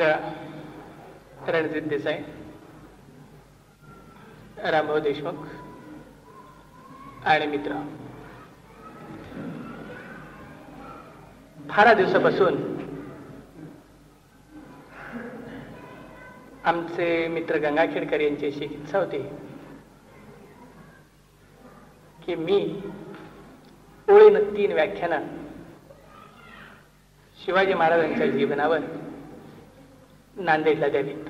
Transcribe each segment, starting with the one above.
अध्यक्ष रणजित देसाई रामभाऊ देशमुख आणि मित्र. फार दिवसापासून आमचे मित्र गंगाखेडकर यांची इच्छा होती की मी ओळीनं तीन व्याख्यानं शिवाजी महाराजांच्या जीवनावर नांदेडला द्यावीत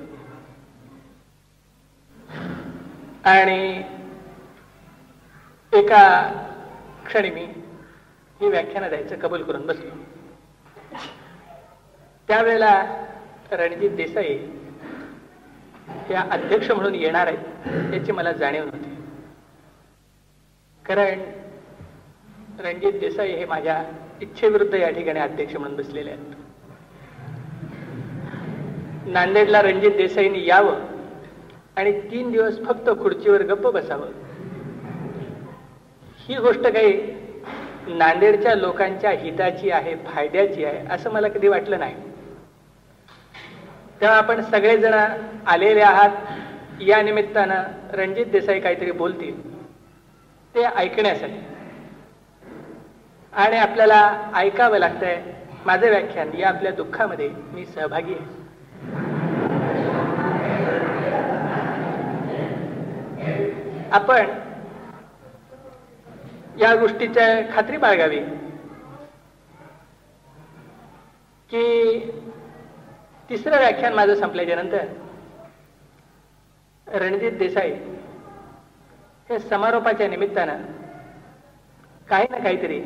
आणि एका क्षणी मी ही व्याख्यानं द्यायचं कबूल करून बसलो. त्यावेळेला रणजित देसाई या अध्यक्ष म्हणून येणार आहेत याची मला जाणीव नव्हती. कारण रणजित देसाई हे माझ्या इच्छेविरुद्ध या ठिकाणी अध्यक्ष म्हणून बसलेले आहेत. नांदेडला रणजित देसाईंनी यावं आणि तीन दिवस फक्त खुर्चीवर गप्प बसावं. ही गोष्ट काही नांदेडच्या लोकांच्या हिताची आहे फायद्याची आहे असं मला कधी वाटलं नाही. तेव्हा आपण सगळेजण आलेले आहात या निमित्तानं रणजित देसाई काहीतरी बोलतील ते ऐकण्यासाठी. आणि आपल्याला ऐकावं लागतंय माझं व्याख्यान या आपल्या दुःखामध्ये मी सहभागी आहे. आपण या गोष्टीच्या खात्री बाळगावी की तिसरं व्याख्यान माझं संपल्याच्या नंतर रणजित देसाई हे समारोपाच्या निमित्तानं काही ना काहीतरी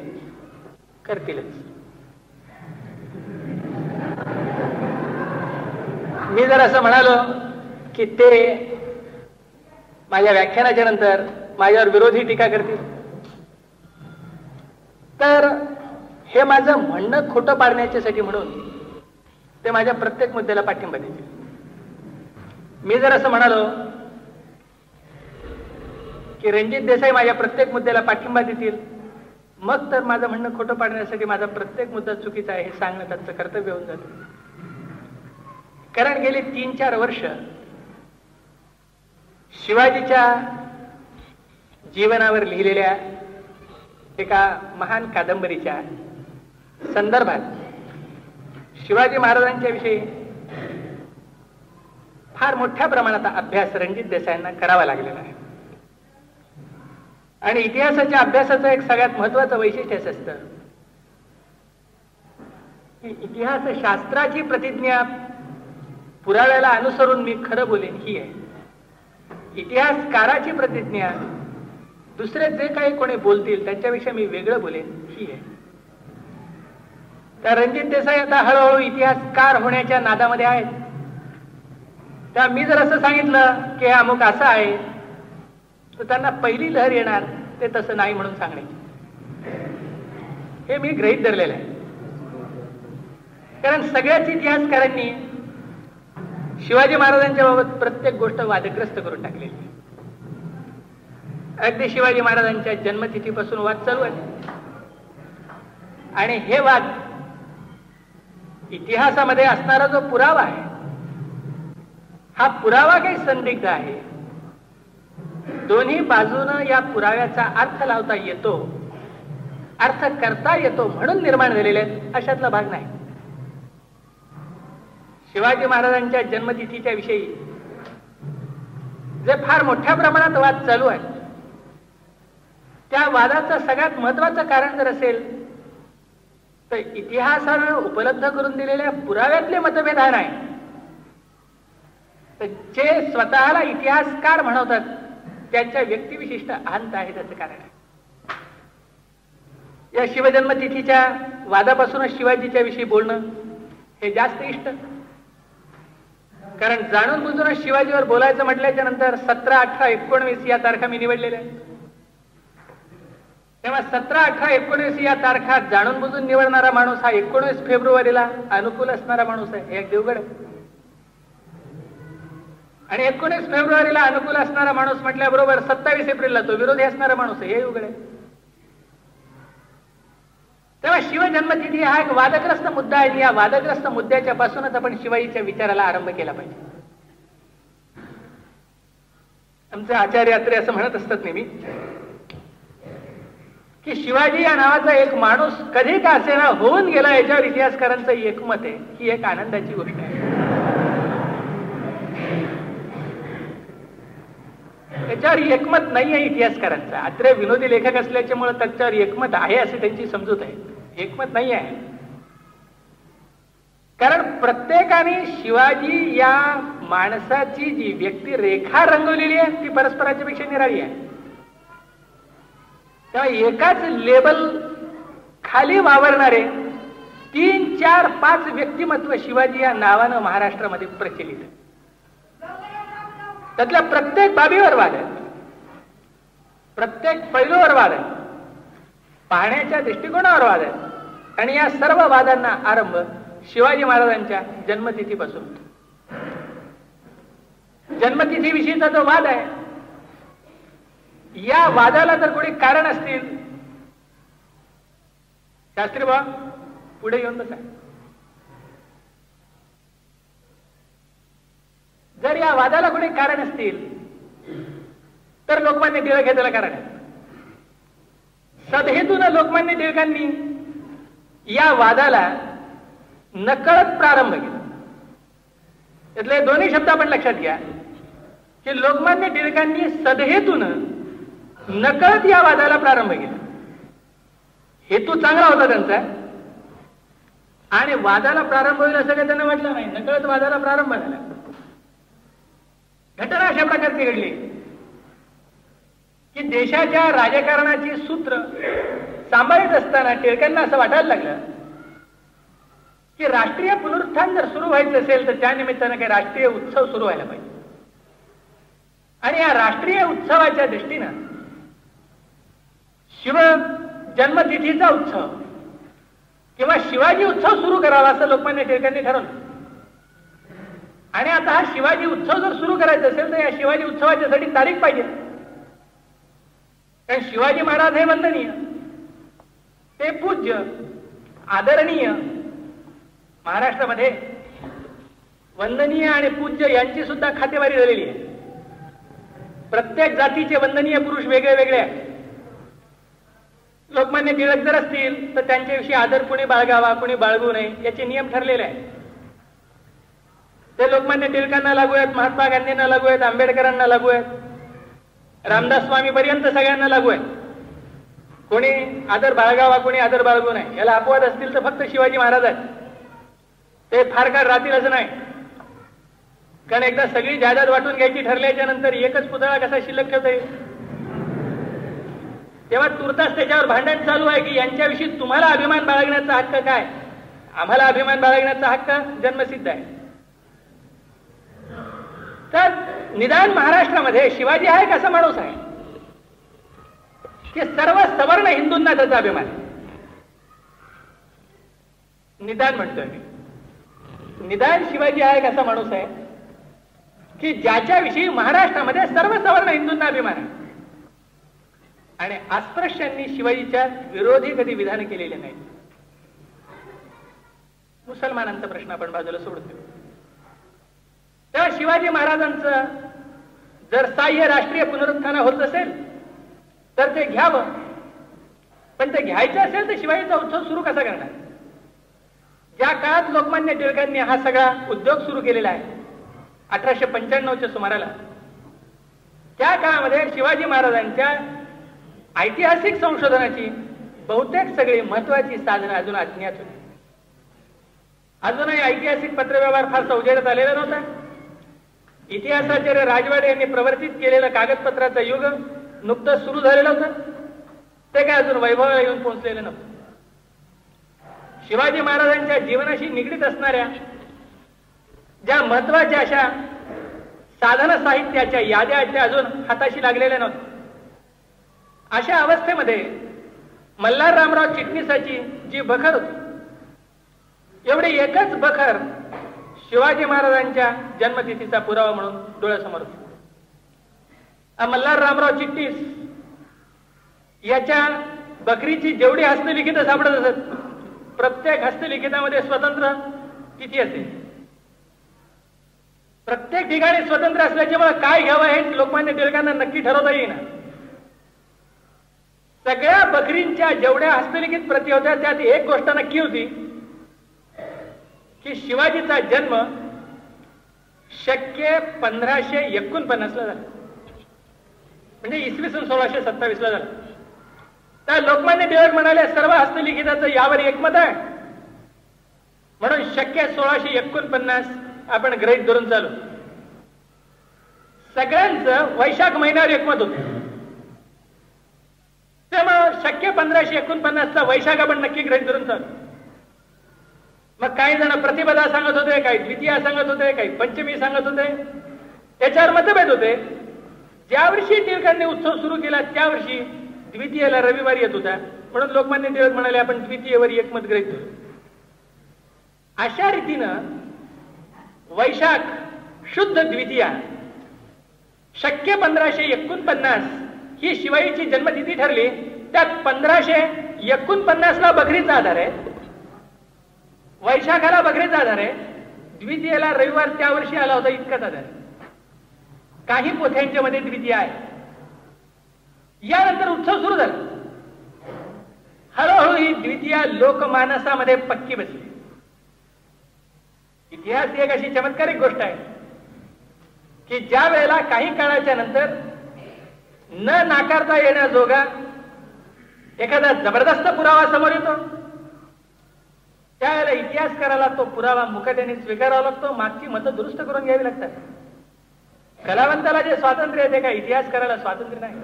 करतीलच. मी जर असं म्हणालो की ते माझ्या व्याख्यानाच्या नंतर माझ्यावर विरोधी टीका करतील तर हे माझं म्हणणं खोटं पाडण्याच्यासाठी म्हणून ते माझ्या प्रत्येक मुद्द्याला पाठिंबा देतील. मी जर असं म्हणालो की रणजित देसाई माझ्या प्रत्येक मुद्द्याला पाठिंबा देतील मग तर माझं म्हणणं खोटं पाडण्यासाठी माझा प्रत्येक मुद्दा चुकीचा आहे हे सांगणं त्यांचं कर्तव्य होऊन जातं. कारण गेले तीन चार वर्ष शिवाजीच्या जीवनावर लिहिलेल्या एका महान कादंबरीच्या संदर्भात शिवाजी महाराजांच्या विषयी फार मोठ्या प्रमाणात अभ्यास रणजित देसाईंना करावा लागलेला आहे. आणि इतिहासाच्या अभ्यासाचं एक सगळ्यात महत्वाचं वैशिष्ट्य असं असतं की इतिहास शास्त्राची प्रतिज्ञा पुराव्याला अनुसरून मी खरं बोलेन ही आहे. इतिहासकाराची प्रतिज्ञा दुसरे जे काही कोणी बोलतील त्यांच्याविषयी मी वेगळं बोलेन ही आहे. त्या रणजित देसाई आता हळूहळू इतिहासकार होण्याच्या नादामध्ये आहेत. त्या मी जर असं सांगितलं की हे अमुक असं आहे तर त्यांना पहिली लहर येणार ते तसं नाही म्हणून सांगण्याची. हे मी ग्रहित धरलेलं आहे. कारण सगळ्याच इतिहासकारांनी शिवाजी महाराजांच्या बाबत प्रत्येक गोष्ट वादग्रस्त करून टाकलेली आहे. अगदी शिवाजी महाराजांच्या जन्मतिथीपासून वाद चालू आहे. आणि हे वाद इतिहासामध्ये असणारा जो पुरावा आहे हा पुरावा काही संदिग्ध आहे. दोन्ही बाजूनं या पुराव्याचा अर्थ लावता येतो अर्थ करता येतो म्हणून निर्माण झालेले आहेत अशातला भाग नाही. शिवाजी महाराजांच्या जन्मतिथीच्या विषयी. जे फार मोठ्या प्रमाणात वाद चालू आहे त्या वादाचं सगळ्यात महत्वाचं कारण जर असेल तर इतिहासानं उपलब्ध करून दिलेल्या पुराव्यातले मतभेद हा नाही तर जे स्वतःला इतिहासकार म्हणवतात त्यांच्या व्यक्तिविशिष्ट अंत आहे त्याचं कारण आहे. या शिवजन्मतिथीच्या वादापासूनच शिवाजीच्या विषयी बोलणं हे जास्त इष्ट. कारण जाणून बुजूनच शिवाजीवर बोलायचं म्हटल्याच्या नंतर सतरा अठरा एकोणवीस या तारखा मी निवडलेल्या तेव्हा सतरा अठरा एकोणीस या तारखा जाणून बुजून निवडणारा माणूस हा एकोणीस फेब्रुवारीला अनुकूल असणारा माणूस आहे. हे एक देवगड आणि एकोणीस फेब्रुवारीला अनुकूल असणारा माणूस म्हटल्याबरोबर सत्तावीस एप्रिलला तो विरोधी असणारा माणूस आहे. हे उघड आहे. तेव्हा शिवजन्मतिथी हा एक वादग्रस्त मुद्दा आहे. या वादग्रस्त मुद्द्याच्या पासूनच आपण शिवाईच्या विचाराला आरंभ केला पाहिजे. आमचे आचार्य यात्रे असं म्हणत असतात नेहमी की शिवाजी या नावाचा एक माणूस कधी का असेना होऊन गेला याच्यावर इतिहासकारांचं एकमत आहे. ही एक आनंदाची गोष्ट आहे. त्याच्यावर एकमत नाही आहे इतिहासकारांचं. अत्रे विनोदी लेखक असल्याच्यामुळे त्याच्यावर एकमत आहे असे त्यांची समजूत आहे. एकमत नाही आहे कारण प्रत्येकाने शिवाजी या माणसाची जी व्यक्ती रेखा रंगवलेली आहे ती परस्पराच्या पेक्षा निराळी आहे. तेव्हा एकाच लेबल खाली वावरणारे तीन चार पाच व्यक्तिमत्व शिवाजी या नावानं महाराष्ट्रामध्ये प्रचलित आहे. त्यातल्या प्रत्येक बाबीवर वाद आहे. प्रत्येक पैलूवर वाद आहे. पाहण्याच्या दृष्टिकोनावर वाद आहे. आणि या सर्व वादांना आरंभ शिवाजी महाराजांच्या जन्मतिथीपासून. जन्मतिथीविषयीचा जो वाद आहे या वादाला जर कोणी कारण असतील शास्त्री बा पुढे येऊन बसा. जर या वादाला कोणी कारण असतील तर लोकमान्य टिळक हे त्याला कारण आहे सदहेतून लोकमान्य टिळकांनी या वादाला नकळत प्रारंभ केला. यातले दोन्ही शब्द आपण लक्षात घ्या. की लोकमान्य टिळकांनी सदहेतून नकळत या वादाला प्रारंभ केला. हेतू चांगला होता त्यांचा. आणि वादाला प्रारंभ होईल असं काही त्यांना म्हटलं नाही. नकळत वादाला प्रारंभ झाला. घटना अशा प्रकारची घडली की देशाच्या राजकारणाची सूत्र सांभाळत असताना टिळकांना असं वाटायला लागलं की राष्ट्रीय पुनरुत्थान जर सुरू व्हायचं असेल तर त्या निमित्तानं काही राष्ट्रीय उत्सव सुरू व्हायला पाहिजे. आणि या राष्ट्रीय उत्सवाच्या दृष्टीनं शिव जन्मतिथीचा उत्सव किंवा शिवाजी उत्सव सुरू करावा असं लोकमान्य टिळकांनी ठरवलं. आणि आता हा शिवाजी उत्सव जर सुरू करायचा असेल तर या शिवाजी उत्सवाच्यासाठी तारीख पाहिजे. कारण शिवाजी महाराज हे वंदनीय. ते पूज्य आदरणीय महाराष्ट्रामध्ये वंदनीय आणि पूज्य यांची सुद्धा खातेवारी झालेली आहे. प्रत्येक जातीचे वंदनीय पुरुष वेगळे वेगळे आहेत. लोकमान्य टिळक जर असतील तर त्यांच्याविषयी आदर कुणी बाळगावा कुणी बाळगू नये याचे नियम ठरलेले आहेत. ते लोकमान्य टिळकांना लागू आहेत महात्मा गांधींना लागू आहेत आंबेडकरांना लागू आहेत रामदास स्वामी पर्यंत सगळ्यांना लागू आहेत कोणी आदर बाळगावा कोणी आदर बाळगू नये. याला अपवाद असतील तर फक्त शिवाजी महाराज आहेत. ते फार काळ राहतील असं नाही. कारण एकदा सगळी जायदाद वाटून घ्यायची ठरल्याच्या नंतर एकच पुतळा कसा शिल्लक ठेवता येईल? तेव्हा तुर्तास त्याच्यावर भांडण चालू आहे की यांच्याविषयी तुम्हाला अभिमान बाळगण्याचा हक्क काय? आम्हाला अभिमान बाळगण्याचा हक्क जन्मसिद्ध आहे. तर निदान महाराष्ट्रामध्ये शिवाजी हा एक असा माणूस आहे. की सर्व सवर्ण हिंदूंना त्याचा अभिमान आहे. निदान म्हणतोय मी. निदान शिवाजी हा एक असा माणूस आहे की ज्याच्याविषयी महाराष्ट्रामध्ये सर्व सवर्ण हिंदूंना अभिमान आहे. आणि अस्पृश्यांनी शिवाजीच्या विरोधी कधी विधान केलेले नाही. मुसलमानांचा प्रश्न आपण बाजूला सोडतो तर शिवाजी महाराजांचं जर साह्य राष्ट्रीय पुनरुत्थान होत असेल तर ते घ्यावं. पण ते घ्यायचं असेल तर शिवाजीचा उत्सव सुरू कसा करणार? ज्या काळात लोकमान्य टिळकांनी हा सगळा उद्योग सुरू केलेला आहे अठराशे पंच्याण्णवच्या सुमाराला त्या काळामध्ये शिवाजी महाराजांच्या ऐतिहासिक संशोधनाची बहुतेक सगळी महत्वाची साधनं अजून अज्ञात होती. अजूनही ऐतिहासिक पत्रव्यवहार फारसा उजेडत आलेला नव्हता. इतिहासाचार्य राजवाडे यांनी प्रवर्तित केलेलं कागदपत्राचं युग नुकतंच सुरू झालेलं होतं. ते काय अजून वैभवाला येऊन पोहोचलेलं नव्हतं. शिवाजी महाराजांच्या जीवनाशी निगडीत असणाऱ्या ज्या महत्त्वाच्या अशा साधन साहित्याच्या याद्या त्या अजून हाताशी लागलेल्या नव्हत्या अशा अवस्थेमध्ये मल्हार रामराव चिटणीसाची जी बखर होती एवढी एकच बखर शिवाजी महाराजांच्या जन्मतिथीचा पुरावा म्हणून डोळ्यासमोर होती. मल्हार रामराव चिट्टीस याच्या बकरीची जेवढी हस्तलिखित सापडत असत प्रत्येक हस्तलिखितामध्ये स्वतंत्र किती असेल प्रत्येक ठिकाणी स्वतंत्र असल्याच्यामुळे काय घ्यावं हे लोकमान्य टिळकांना नक्की ठरवता येईना. सगळ्या बकरींच्या जेवढ्या हस्तलिखित प्रती होत्या त्यात एक गोष्ट नक्की होती की शिवाजीचा जन्म शक्य पंधराशे एकोणपन्नासला झाला. म्हणजे इसवी सन सोळाशे सत्तावीसला झालं. त्या लोकमान्य टिळक म्हणाले सर्व हस्तलिखिताचं यावर एकमत आहे. म्हणून शक्य सोळाशे एकोणपन्नास आपण ग्रहित धरून चालू. सगळ्यांचं वैशाख महिन्यावर एकमत होत. त्यामुळं शक्य पंधराशे एकोणपन्नासचा वैशाख आपण नक्की ग्रहित धरून चालू. मग काही जण प्रतिपदा सांगत होते काही द्वितीया सांगत होते काही पंचमी सांगत होते. त्याच्यावर मतभेद होते. ज्या वर्षी टिळकांनी उत्सव सुरू केला त्या वर्षी द्वितीयेला रविवारी येत होता. म्हणून लोकमान्य टिळक म्हणाले आपण द्वितीयवर एकमत ग्रहित धरू. अशा रीतीनं वैशाख शुद्ध द्वितीया शक्य पंधराशे एकोणपन्नास ही शिवाईची जन्मतिथी ठरली. त्यात पंधराशे एकोणपन्नासला बकरीचा आधार आहे. वैशाखाला बकरीचा आधार आहे. द्वितीयेला रविवार त्या वर्षी आला होता इतकाच आधार काही पोथ्यांच्या मध्ये द्वितीय आहे. यानंतर उत्सव सुरू झाला. हळूहळू ही द्वितीय लोकमानसामध्ये पक्की बसली. इतिहास ही एक अशी चमत्कारिक गोष्ट आहे की ज्या वेळेला काही काळाच्या नंतर न नाकारता येण्याजोगा एखादा जबरदस्त पुरावा समोर येतो. त्यावेळेला इतिहासकाराला तो पुरावा मुखट्याने स्वीकारावा लागतो मागची मतं दुरुस्त करून घ्यावी लागतात. कलावंताला जे स्वातंत्र्य आहे ते काय इतिहास इतिहासकाराला स्वातंत्र्य नाही?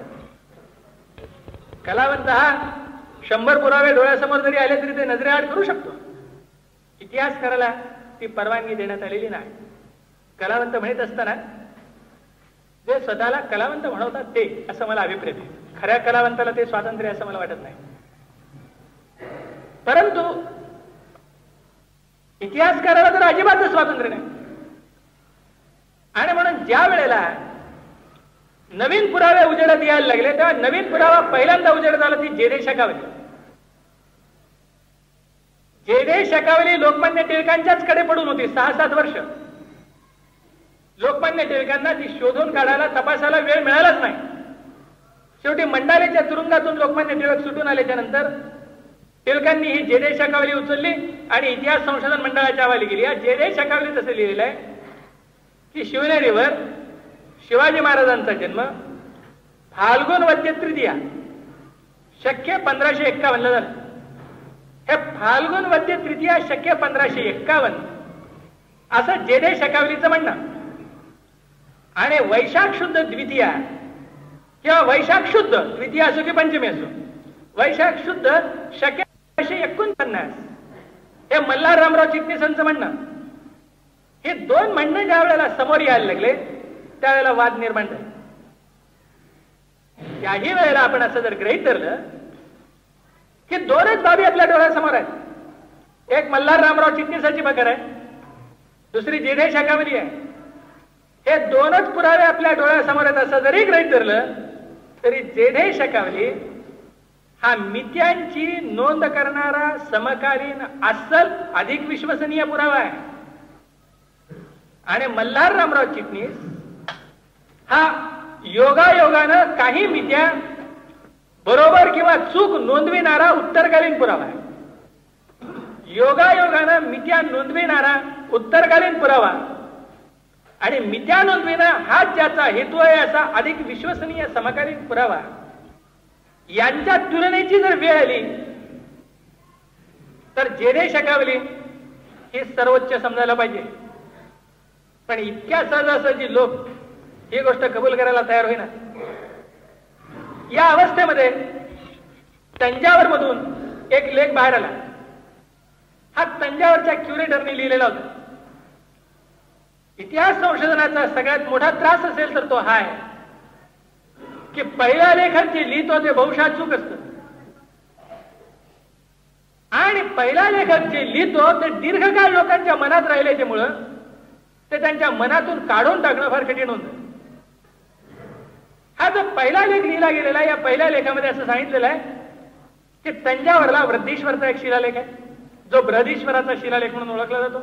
कलावंत हा शंभर पुरावे डोळ्यासमोर जरी आले तरी ते नजरेआड करू शकतो. इतिहासकाराला ती परवानगी देण्यात आलेली नाही. कलावंत म्हणत असताना जे स्वतःला कलावंत म्हणवतात ते असं मला अभिप्रेत आहे. खऱ्या कलावंताला ते स्वातंत्र्य असं मला वाटत नाही. परंतु इतिहासकाराला तर अजिबातच स्वातंत्र्य नाही. आणि म्हणून ज्या वेळेला नवीन पुरावे उजेडात यायला लागले तेव्हा नवीन पुरावा पहिल्यांदा उजेडात आला ती जेरे शकावली. जेरे शकावली लोकमान्य टिळकांच्याच कडे पडून होती सहा सात वर्ष. लोकमान्य टिळकांना ती शोधून काढायला तपासायला वेळ मिळालाच नाही. शेवटी मंडालेच्या तुरुंगातून लोकमान्य टिळक सुटून आल्याच्यानंतर टिळकांनी ही जेदे शकावली उचलली आणि इतिहास संशोधन मंडळाच्या हवाली गेली या जेदे शकावली तसं लिहिलेलं आहे की शिवनेरीवर शिवाजी महाराजांचा जन्म फाल्गुन वद्य तृतीया शक्य पंधराशे एक्कावन्नला झालं. हे फाल्गुन वद्य तृतीया शक्य पंधराशे एक्कावन्न असं जेदे शकावलीचं म्हणणं. आणि वैशाख शुद्ध द्वितीया किंवा वैशाख शुद्ध द्वितीय असो की पंचमी असो वैशाख शुद्ध शक्य पंधराशे एकोणपन्नास हे मल्हार रामराव चिटणीसांचं म्हणणं. हे दोन म्हणणं ज्या वेळेला समोर यायला लागले त्यावेळेला वाद निर्माण झाले. त्याही वेळेला आपण असं जर ग्रहित धरलं की दोनच बाबी आपल्या डोळ्यासमोर आहेत. एक मल्हार रामराव चिटणीसाची बकर आहे दुसरी जेधे शाखावली आहे. हे दोनच पुरावे आपल्या डोळ्यासमोर आहेत असं जरी ग्रहित धरलं तरी जेढे शकावली हा मित्यांची नोंद करणारा समकालीन अस्सल अधिक विश्वसनीय पुरावा आहे. आणि मल्हार रामराव चिटणीस हा योगायोगानं काही मित्या बरोबर किंवा चूक नोंदविणारा उत्तरकालीन पुरावा आहे. योगायोगानं मित्या नोंदविणारा उत्तरकालीन पुरावा आणि मित्या नोंदविणं हाच ज्याचा हेतू आहे असा अधिक विश्वसनीय समकालीन पुरावा. यांच्या तुलनेची जर वेळ आली तर जेने शकावली हे सर्वोच्च समजायला पाहिजे. पण इतक्या सहजासहजी लोक ही गोष्ट कबूल करायला तयार होईना. या अवस्थेमध्ये तंजावर मधून एक लेख बाहेर आला. हा तंजावरच्या क्युरेटरने लिहिलेला होता. इतिहास संशोधनाचा सगळ्यात मोठा त्रास असेल तर तो हा आहे की पहिल्या लेखात जे लिहितो ते बहुशा चूक असत. आणि पहिल्या लेखक जे लिहितो ते दीर्घकाळ लोकांच्या मनात राहिल्याच्यामुळं ते त्यांच्या मनातून काढून टाकणं फार कठीण होतं. हा जो पहिला लेख लिहिला गेलेला या पहिल्या लेखामध्ये असं सांगितलेलं आहे की तंजावरला वृद्धीश्वरचा एक शिलालेख आहे. जो बृहदीश्वराचा शिलालेख म्हणून ओळखला जातो.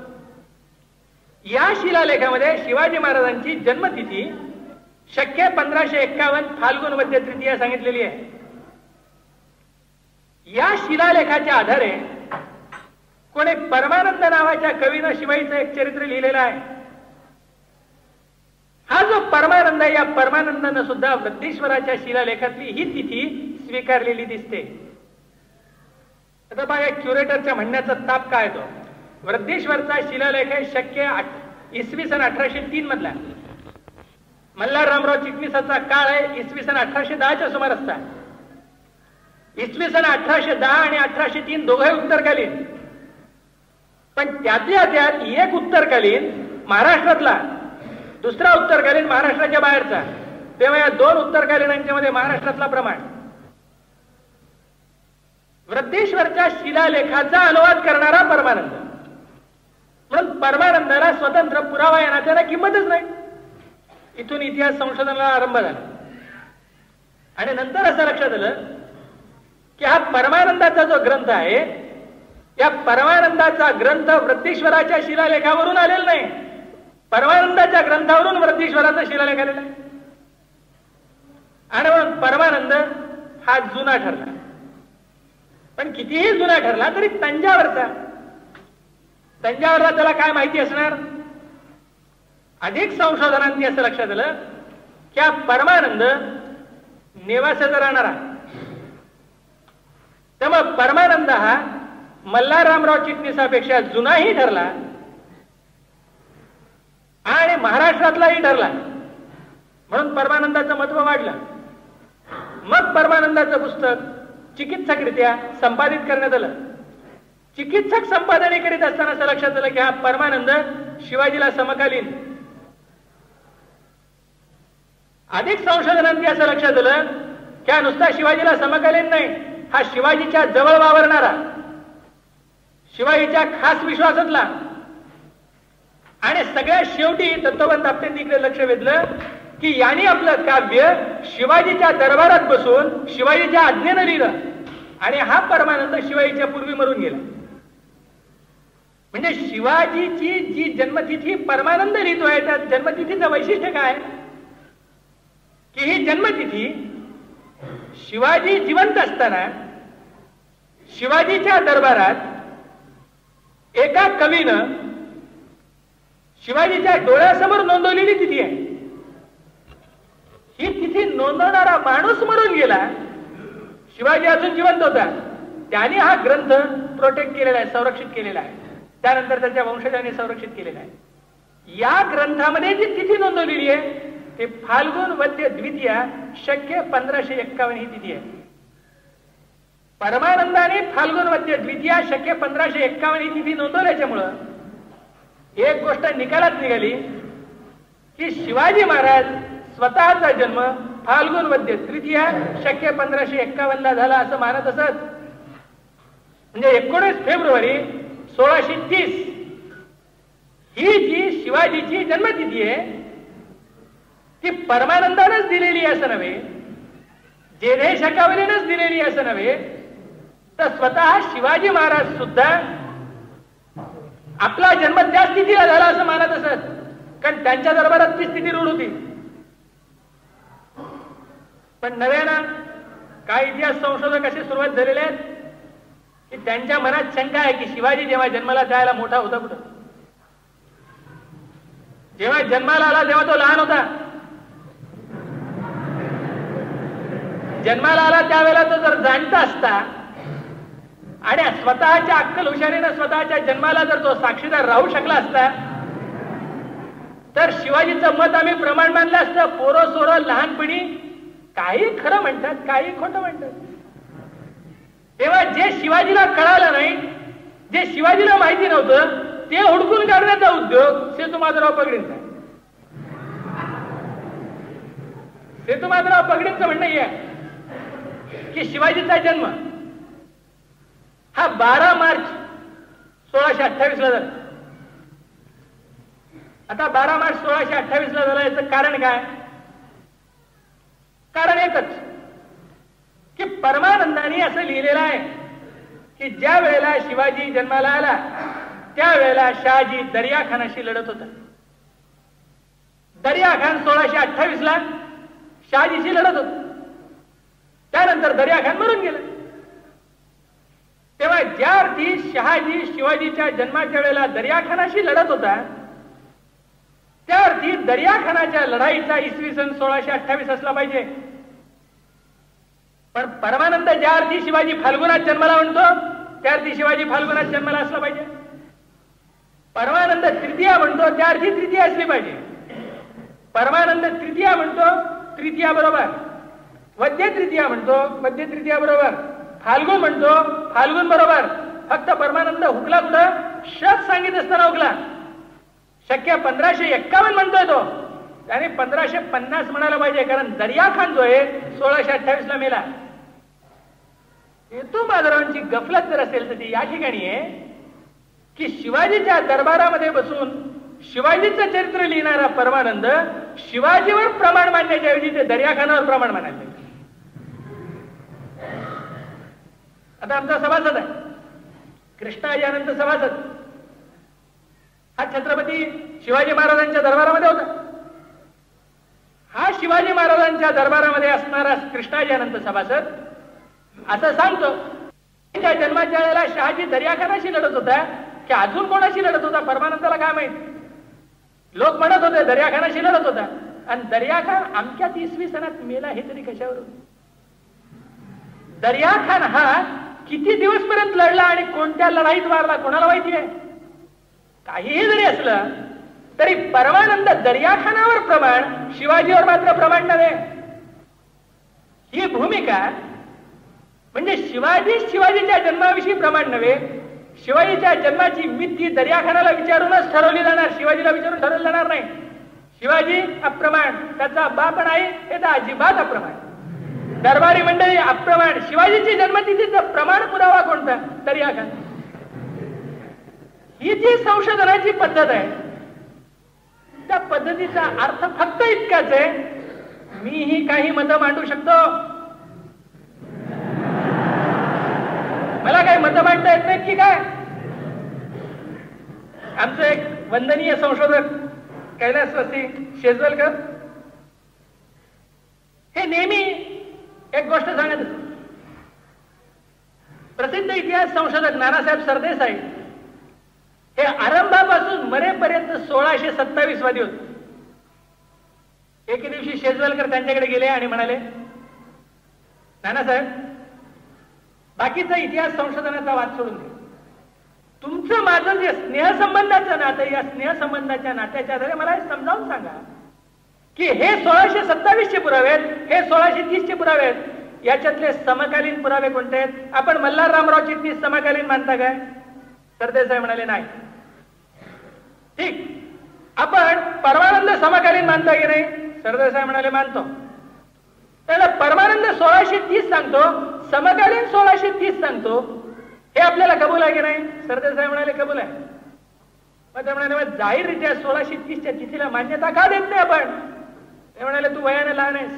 या शिलालेखामध्ये शिवाजी महाराजांची जन्मतिथी शक्य पंधराशे एक्कावन्न फाल्गुन मध्य तृतीया सांगितलेली आहे. या शिलालेखाच्या आधारे कोणी परमानंद नावाच्या कवीनं शिवाईचं एक चरित्र लिहिलेलं आहे. हा जो परमानंद आहे या परमानंदानं सुद्धा वृद्धेश्वराच्या शिलालेखातली ही तिथी स्वीकारलेली दिसते. आता बघा क्युरेटरच्या म्हणण्याचा ताप काय तो वृद्धेश्वरचा शिलालेख आहे शक्य इसवी सन अठराशे तीन मधला. मल्हार रामराव चिटणीसाचा काळ आहे इसवी सन अठराशे दहाच्या सुमारासचा इसवी सन अठराशे दहा आणि अठराशे तीन दोघंही उत्तरकालीन. पण त्यातल्या त्यात एक उत्तरकालीन महाराष्ट्रातला दुसरा उत्तरकालीन महाराष्ट्राच्या बाहेरचा. तेव्हा या दोन उत्तरकालीनांच्या मध्ये महाराष्ट्रातला प्रमाण. वृद्धेश्वरच्या शिलालेखाचा अनुवाद करणारा परमानंद. म्हणून परमानंदाला स्वतंत्र पुरावा येण्याच्या त्याला किंमतच नाही. इथून इतिहास संशोधनाला आरंभ झाला. आणि नंतर असं लक्षात आलं की हा परमानंदाचा जो ग्रंथ आहे या परमानंदाचा ग्रंथ वृत्तेश्वराच्या शिलालेखावरून आलेला नाही. परमानंदाच्या ग्रंथावरून वृद्धेश्वराचा शिलालेख आलेला आहे. आणि म्हणून परमानंद हा जुना ठरला. पण कितीही जुना ठरला तरी तंजावरचा. तंजावरला त्याला काय माहिती असणार? अधिक संशोधनांनी असं लक्षात आलं की हा परमानंद नेवासाचा राहणारा त्यामुळे परमानंद हा मल्हाररामराव चिटणीसापेक्षा जुनाही ठरला. आणि महाराष्ट्रातलाही ठरला. म्हणून परमानंदाचं महत्त्व वाढलं. मग परमानंदाचं पुस्तक चिकित्सकरित्या संपादित करण्यात आलं. चिकित्सक संपादने करीत असताना असं लक्षात आलं की हा परमानंद शिवाजीला समकालीन. अधिक संशोधनांनी असं लक्षात आलं की हा नुसता शिवाजीला समकालीन नाही हा शिवाजीच्या जवळ वावरणारा. शिवाजीच्या खास विश्वासातला. आणि सगळ्यात शेवटी दत्तोबंत आपटेंनीकडे लक्ष वेधलं की यांनी आपलं काव्य शिवाजीच्या दरबारात बसून शिवाजीच्या आज्ञेनं लिहिलं. आणि हा परमानंद शिवाजीच्या पूर्वी मरून गेला. म्हणजे शिवाजीची जी जन्मतिथी परमानंद लिहितोय त्या जन्मतिथीचं वैशिष्ट्य काय? की ही जन्मतिथी शिवाजी जिवंत असताना शिवाजीच्या दरबारात एका कवीनं शिवाजीच्या डोळ्यासमोर नोंदवलेली तिथी आहे. ही तिथी नोंदवणारा माणूस मरून गेला शिवाजी अजून जिवंत होता. त्याने हा ग्रंथ प्रोटेक्ट केलेला आहे संरक्षित केलेला आहे. त्यानंतर त्याच्या वंशजांनी संरक्षित केलेला आहे. या ग्रंथामध्ये जी तिथी नोंदवलेली आहे ते फाल्गुन वद्य द्वितीया शक्य पंधराशे एक्कावन्न ही तिथी आहे. परमानंदाने फाल्गुन वद्य द्वितीया शक्य पंधराशे एक्कावन्न ही तिथी नोंदवल्याच्यामुळं एक गोष्ट निकालात निघाली की शिवाजी महाराज स्वतःचा जन्म फाल्गुनमध्ये तृतीय शक्य पंधराशे एक्कावन्न ला झाला असं मानत असत. म्हणजे एकोणीस फेब्रुवारी सोळाशे तीस. ही जी शिवाजीची जन्मतिथी आहे ती परमानंदानच दिलेली असं नव्हे जेधे शकावलीनच दिलेली असं नव्हे तर स्वतः शिवाजी महाराज सुद्धा आपला जन्म त्या स्थितीला झाला असं मानत असत. कारण त्यांच्या दरबारात ती स्थिती रूढ होती. पण नव्यानं काय इतिहास संशोधक असे सुरुवात झालेले आहेत की त्यांच्या मनात शंका आहे की शिवाजी जेव्हा जन्माला जायला मोठा होता कुठं? जेव्हा जन्माला आला तेव्हा तो लहान होता. जन्माला आला त्यावेळेला तो जर जाणता असता आणि स्वतःच्या अक्कल हुशारीनं स्वतःच्या जन्माला जर तो साक्षीदार राहू शकला असता तर शिवाजीचं मत आम्ही प्रमाण मानलं असतं. पोरं सोरं लहानपणी काही खरं म्हणतात काही खोटं म्हणतात. तेव्हा जे शिवाजीला कळालं नाही जे शिवाजीला माहिती नव्हतं ते हुडकून काढण्याचा उद्योग सेतुमाधवराव पगडींचा सेतुमाधवराव पगडींचं म्हणणं हे आहे की शिवाजीचा जन्म हा बारा मार्च सोळाशे अठ्ठावीस ला झाला. आता बारा मार्च सोळाशे अठ्ठावीस ला झाला याचं कारण काय? कारण एकच की परमानंदाने असं लिहिलेलं आहे की ज्या वेळेला शिवाजी जन्माला आला त्यावेळेला शहाजी दर्या खानाशी लढत होता. दर्या खान सोळाशे अठ्ठावीस ला शहाजीशी लढत होत. त्यानंतर दर्या खान मरून गेला. तेव्हा ज्या अर्थी शहाजी शिवाजीच्या जन्माच्या वेळेला दर्याखानाशी लढत होता त्या अर्थी दर्याखानाच्या लढाईचा इसवी सन सोळाशे अठ्ठावीस असला पाहिजे. पण परमानंद ज्या अर्थी शिवाजी फाल्गुनात जन्माला म्हणतो त्या अर्थी शिवाजी फाल्गुनात जन्माला असला पाहिजे. परमानंद तृतीया म्हणतो त्या अर्थी तृतीया असली पाहिजे. परमानंद तृतीया म्हणतो तृतीया बरोबर. वद्य तृतीया म्हणतो वद्य तृतीया बरोबर. फाल्गुन म्हणतो फाल्गुन बरोबर. फक्त परमानंद हुकला कुठं? शत सांगित असताना हुकला. शक्य पंधराशे एक्कावन्न म्हणतोय तो. त्याने पंधराशे पन्नास म्हणायला पाहिजे कारण दर्या खान जो आहे सोळाशे अठ्ठावीस ला मेला. हेतू माधवरावांची गफलत जर असेल तर ती या ठिकाणी आहे की शिवाजीच्या दरबारामध्ये बसून शिवाजीचं चरित्र लिहिणारा परमानंद शिवाजीवर प्रमाण मानण्याच्या ऐवजी ते दर्याखानावर प्रमाण मानायचे आता आमचा सभासद आहे. कृष्णाजी सभासद. हा छत्रपती शिवाजी महाराजांच्या दरबारामध्ये होता. हा शिवाजी महाराजांच्या दरबारामध्ये असणारा कृष्णाजी सभासद. असं सांगतो त्या जन्माच्या वेळेला शहाजी दर्याखानाशी लढत होता की अजून कोणाशी लढत होता परमानंदाला काय माहीत? लोक म्हणत होते दर्याखानाशी लढत होता. आणि दर्याखान अमक्यात इसवी सणात मेला हे तरी कशावर दर्याखान हा किती दिवस पर्यंत लढला आणि कोणत्या लढाईत वारला? कोणाला माहिती आहे? काहीही जरी असलं तरी परमानंद दर्याखानावर प्रमाण शिवाजीवर मात्र प्रमाण नव्हे. ही भूमिका म्हणजे शिवाजी शिवाजीच्या जन्माविषयी प्रमाण नव्हे. शिवाजीच्या जन्माची मिती दर्याखानाला विचारूनच ठरवली जाणार. शिवाजीला विचारून ठरवलं जाणार नाही. शिवाजी अप्रमाण त्याचा बाप नाही हे तर अजिबात अप्रमाण. दरबारी मंडळी अप्रमाण शिवाजीची जन्मतिथीचं प्रमाण पुरावा कोणता? दर्याखान ही जी संशोधनाची पद्धत आहे त्या पद्धतीचा अर्थ फक्त इतकाच आहे मीही काही मतं मांडू शकतो. मला काही मतं मांडता येत नाहीत की काय? आमचं एक वंदनीय संशोधक कैलासवासी शेजवलकर हे नेहमी एक गोष्ट सांगत प्रसिद्ध इतिहास संशोधक नानासाहेब सरदेसाई हे आरंभापासून मरेपर्यंत सोळाशे सत्तावीस वादी होते. एके दिवशी शेजवलकर त्यांच्याकडे गेले आणि म्हणाले नानासाहेब बाकीचा इतिहास संशोधनाचा वाद सोडून दे. तुमचं माझं जे स्नेहसंबंधाचं नातं या स्नेहसंबंधाच्या नात्याच्या आधारे मला समजावून सांगा. की हे सोळाशे सत्तावीसचे पुरावे आहेत हे सोळाशे तीसचे पुरावे आहेत. याच्यातले समकालीन पुरावे कोणते आहेत? आपण मल्हार रामराव चिटणीस समकालीन मानता काय? सरदेसाई म्हणाले नाही. ठीक. आपण परमानंद समकालीन मानता की नाही? सरदेसाहेब म्हणाले मानतो. त्याला परमानंद सोळाशे तीस सांगतो समकालीन सोळाशे तीस सांगतो. हे आपल्याला कबूल आहे की नाही? सरदेसाई म्हणाले कबूल आहे. मग ते म्हणाले जाहीररित्या सोळाशे तीसच्या तिथीला मान्यता का देत नाही आपण? ते म्हणाले तू वयाने लहान आहेस.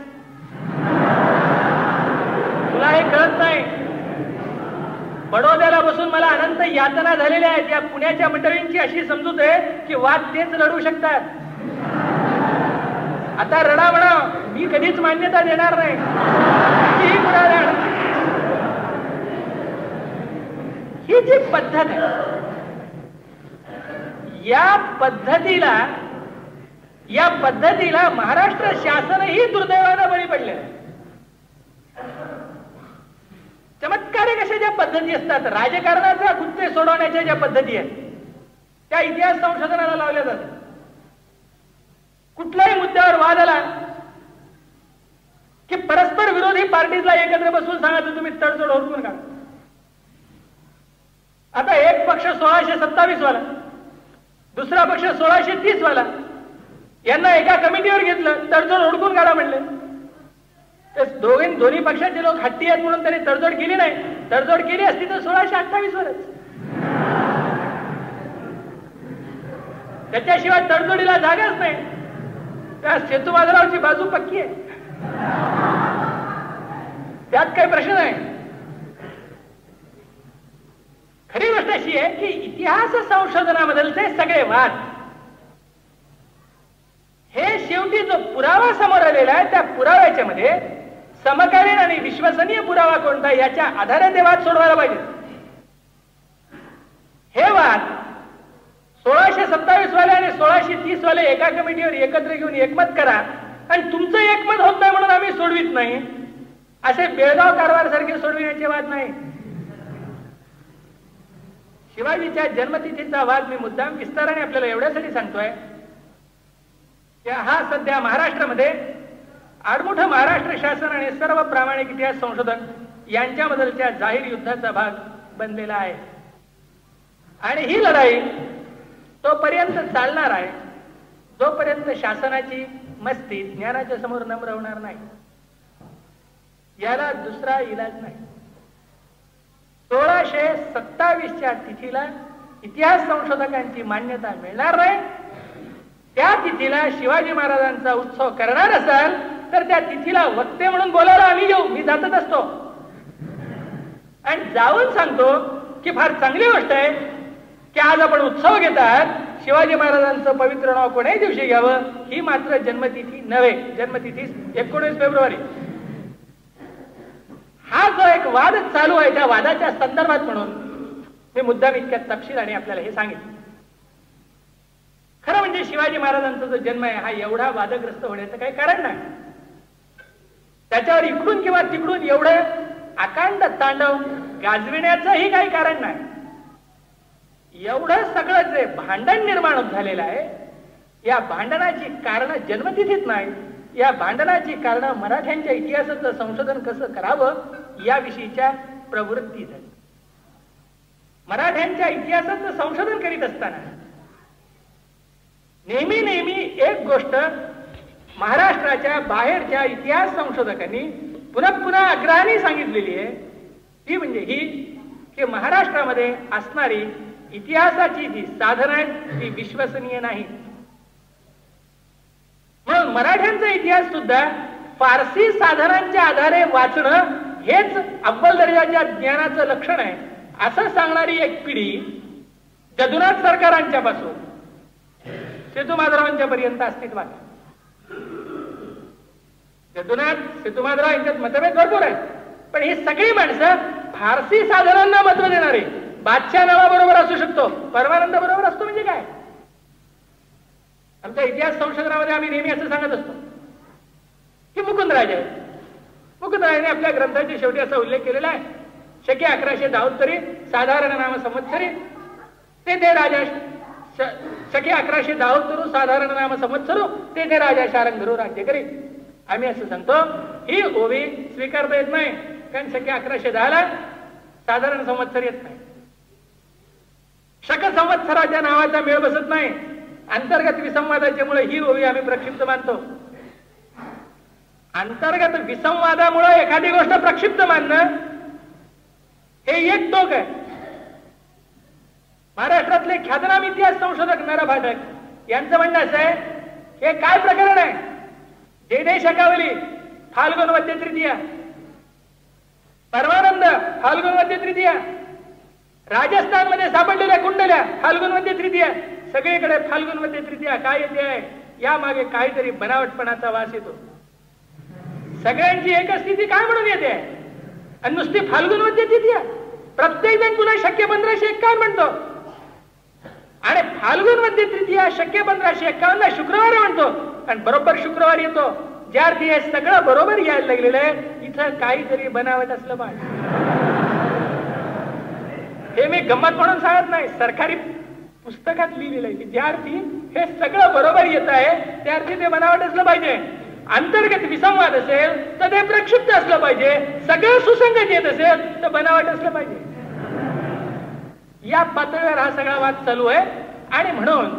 तुला हे कळत नाही. बडोद्याला बसून मला अनंत यातना झालेल्या आहेत. या पुण्याच्या मंडळींची अशी समजूत आहे की वाद तेच लढू शकतात. आता रडा म्हणा मी कधीच मान्यता देणार नाही. ही जी पद्धत आहे या पद्धतीला या पद्धतीला महाराष्ट्र शासनही दुर्दैवानं बळी पडले चमत्कारिक कशा ज्या पद्धती असतात राजकारणाचा गुत्ते सोडवण्याच्या ज्या पद्धती आहेत त्या इतिहास संशोधनाला लावल्या जातात. कुठल्याही मुद्द्यावर वाद आला की परस्पर विरोधी पार्टीजला एकत्र बसून सांगायचं तुम्ही तडजोड ओळखून का आता एक पक्ष सोळाशे सत्तावीस वाला दुसरा पक्ष सोळाशे तीस वाला यांना एका कमिटीवर घेतलं तडजोड ओळखून काढा म्हणले. दोघे दोन्ही पक्षाचे लोक हट्टी आहेत म्हणून त्यांनी तडजोड केली नाही. तडजोड केली असती तर सोळाशे अठ्ठावीस वरच. त्याच्याशिवाय तडजोडीला जागाच नाही. त्या सेतू बाजारावरची बाजू पक्की आहे. त्यात काही प्रश्न नाही. खरी गोष्ट अशी आहे की इतिहास संशोधनाबद्दलचे सगळे वाद हे शेवटी जो पुरावा समोर आलेला आहे त्या पुराव्याच्या मध्ये समकालीन आणि विश्वसनीय पुरावा कोणता याच्या आधारे ते वाद सोडवायला पाहिजे. हे वाद सोळाशे सत्तावीस वाले आणि सोळाशे तीस वाले एका कमिटीवर एकत्र घेऊन एकमत करा आणि तुमचं एकमत होत नाही म्हणून आम्ही सोडवित नाही. असे बेळगाव कारभार सारखे सोडविण्याचे वाद नाही. शिवाजीच्या जन्मतिथीचा वाद मी मुद्दाम विस्ताराने आपल्याला एवढ्यासाठी सांगतोय. की हा सध्या महाराष्ट्रामध्ये आडमुठ महाराष्ट्र शासन आणि सर्व प्रामाणिक इतिहास संशोधक यांच्याबद्दलच्या जाहीर युद्धाचा भाग बनलेला आहे. आणि ही लढाई तोपर्यंत चालणार आहे जोपर्यंत शासनाची मस्ती ज्ञानाच्या समोर नम्र होणार नाही. याला दुसरा इलाज नाही. सोळाशे सत्तावीसच्या तिथीला इतिहास संशोधकांची मान्यता मिळणार नाही. त्या तिथीला शिवाजी महाराजांचा उत्सव करणार असाल तर त्या तिथीला वक्ते म्हणून बोलायला आम्ही येऊ. मी जातच असतो. आणि जाऊन सांगतो की फार चांगली गोष्ट आहे की आज आपण उत्सव घेतात शिवाजी महाराजांचं पवित्र नाव कोणाही दिवशी घ्यावं? ही मात्र जन्मतिथी नव्हे. जन्मतिथी एकोणीस फेब्रुवारी. हा जो एक वाद चालू आहे त्या वादाच्या संदर्भात म्हणून मी मुद्दाम इतक्या तपशील आणि आपल्याला हे सांगितलं. म्हणजे शिवाजी महाराजांचा जो जन्म आहे हा एवढा वादग्रस्त होण्याचं काही कारण नाही. त्याच्यावर इकडून किंवा तिकडून एवढं अकांड तांडव गाजविण्याचंही काही कारण नाही. एवढं सगळं जे भांडण निर्माण झालेलं आहे या भांडणाची कारण जन्मतिथीत नाही. या भांडणाची कारण मराठ्यांच्या इतिहासाचं संशोधन कसं करावं याविषयीच्या प्रवृत्ती झाली. मराठ्यांच्या इतिहासाचं संशोधन करीत असताना नेहमी नेहमी एक गोष्ट महाराष्ट्राच्या बाहेरच्या इतिहास संशोधकांनी पुन्हा पुन्हा आग्रहाने सांगितलेली आहे. ती म्हणजे ही की महाराष्ट्रामध्ये असणारी इतिहासाची जी साधन आहे ती विश्वसनीय नाही म्हणून मराठ्यांचा इतिहास सुद्धा फारसी साधनांच्या आधारे वाचणं हेच अव्वल दर्जाच्या ज्ञानाचं लक्षण आहे. असं सांगणारी एक पिढी जदुनाथ सरकारांच्या पासून सेतुमाधरावांच्या पर्यंत अस्तित्वात जदुनाथ सेतुमाधराव यांच्यात मतभेद भरपूर आहेत. पण ही सगळी माणसं फारसी साधनांना महत्त्व देणारे बादशाह नावाबरोबर असू शकतो परमानंद बरोबर असतो म्हणजे काय? आमच्या इतिहास संशोधनामध्ये आम्ही नेहमी असं सांगत असतो. की मुकुंदराज आहे मुकुंदराजाने आपल्या ग्रंथाच्या शेवटी असा उल्लेख केलेला आहे. शके अकराशे दहात्तरी साधारण नाम संवत्सरी ते ते राजा शके अकराशे दहात्तरू साधारण नाम संवत्सरू ते ते राजा शारंगरू राज्य करी आम्ही असं सांगतो ही ओवी स्वीकारता येत नाही कारण शके अकराशे दहाला साधारण संवत्सर येत नाही. शक संवत्सराच्या नावाचा मेळ बसत नाही. अंतर्गत विसंवादाच्यामुळे ही ओवी आम्ही प्रक्षिप्त मानतो. अंतर्गत विसंवादामुळे एखादी गोष्ट प्रक्षिप्त मानणं हे एक टोक आहे. महाराष्ट्रातले ख्यातनाम इतिहास संशोधक नारा भाटक यांचं म्हणणं असं आहे हे काय प्रकरण आहे? जे दे शकावली फाल्गुन वद्य तृतीया. परमानंद फाल्गुन वद्य तृतीया. राजस्थानमध्ये सापडलेल्या कुंडल्या फाल्गुन वद्य तृतीया. सगळीकडे फाल्गुनमध्ये तृतीया काय येते आहे? या मागे काहीतरी बनावटपणाचा वास येतो. सगळ्यांची एक स्थिती काय म्हणून येते? आणि नुसती फाल्गुन वद्य तृतीया? प्रत्येक जण पुन्हा शक्य पंधराशे काय म्हणतो. आणि फाल्गुनमध्ये तृतीया शक्य पंधराशे एक्कावन्न शुक्रवार म्हणतो. आणि बरोबर शुक्रवार येतो. ज्या अर्थी हे सगळं बरोबर यायला लागलेलं आहे इथं काहीतरी बनावट असलं पाहिजे. हे मी गंमत म्हणून सांगत नाही. सरकारी पुस्तकात लिहिलेलं आहे की ज्या अर्थी हे सगळं बरोबर येत आहे त्या अर्थी ते बनावट असलं पाहिजे. अंतर्गत विसंवाद असेल तर ते प्रक्षिप्त असलं पाहिजे. सगळं सुसंगत येत असेल तर बनावट असलं पाहिजे. या पातळीवर हा सगळा वाद चालू आहे. आणि म्हणून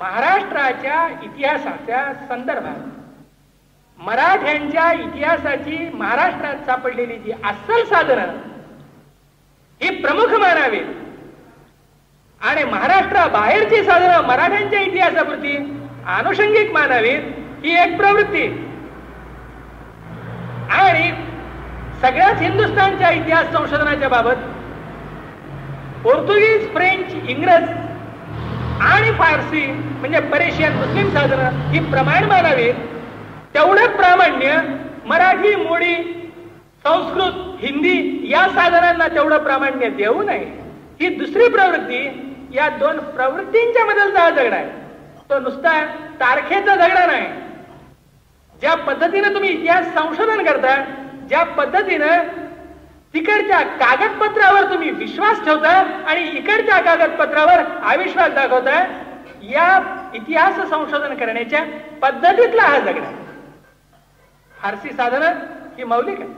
महाराष्ट्राच्या इतिहासाच्या संदर्भात मराठ्यांच्या इतिहासाची महाराष्ट्रात सापडलेली जी अस्सल साधनं ही प्रमुख मानावीत आणि महाराष्ट्राबाहेरची साधनं मराठ्यांच्या इतिहासापुरती आनुषंगिक मानावीत ही एक प्रवृत्ती. आणि सगळ्याच हिंदुस्थानच्या इतिहास संशोधनाच्या बाबत पोर्तुगीज फ्रेंच इंग्रज आणि फारसी म्हणजे परेशियन मुस्लिम साधनं ही प्रमाण मानावीत. तेवढं प्रामाण्य मराठी मोडी संस्कृत हिंदी या साधनांना तेवढं प्रामाण्य देऊ नये. ही दुसरी प्रवृत्ती या दोन प्रवृत्तींच्या बदलचा हा झगडा आहे. तो नुसता तारखेचा झगडा नाही. ज्या पद्धतीनं तुम्ही इतिहास संशोधन करता ज्या पद्धतीनं तिकडच्या कागदपत्रावर तुम्ही विश्वास ठेवताय आणि इकडच्या कागदपत्रावर अविश्वास दाखवताय या इतिहास संशोधन करण्याच्या पद्धतीतला हा झगडा फारसी साधनं ही मौलिक आहे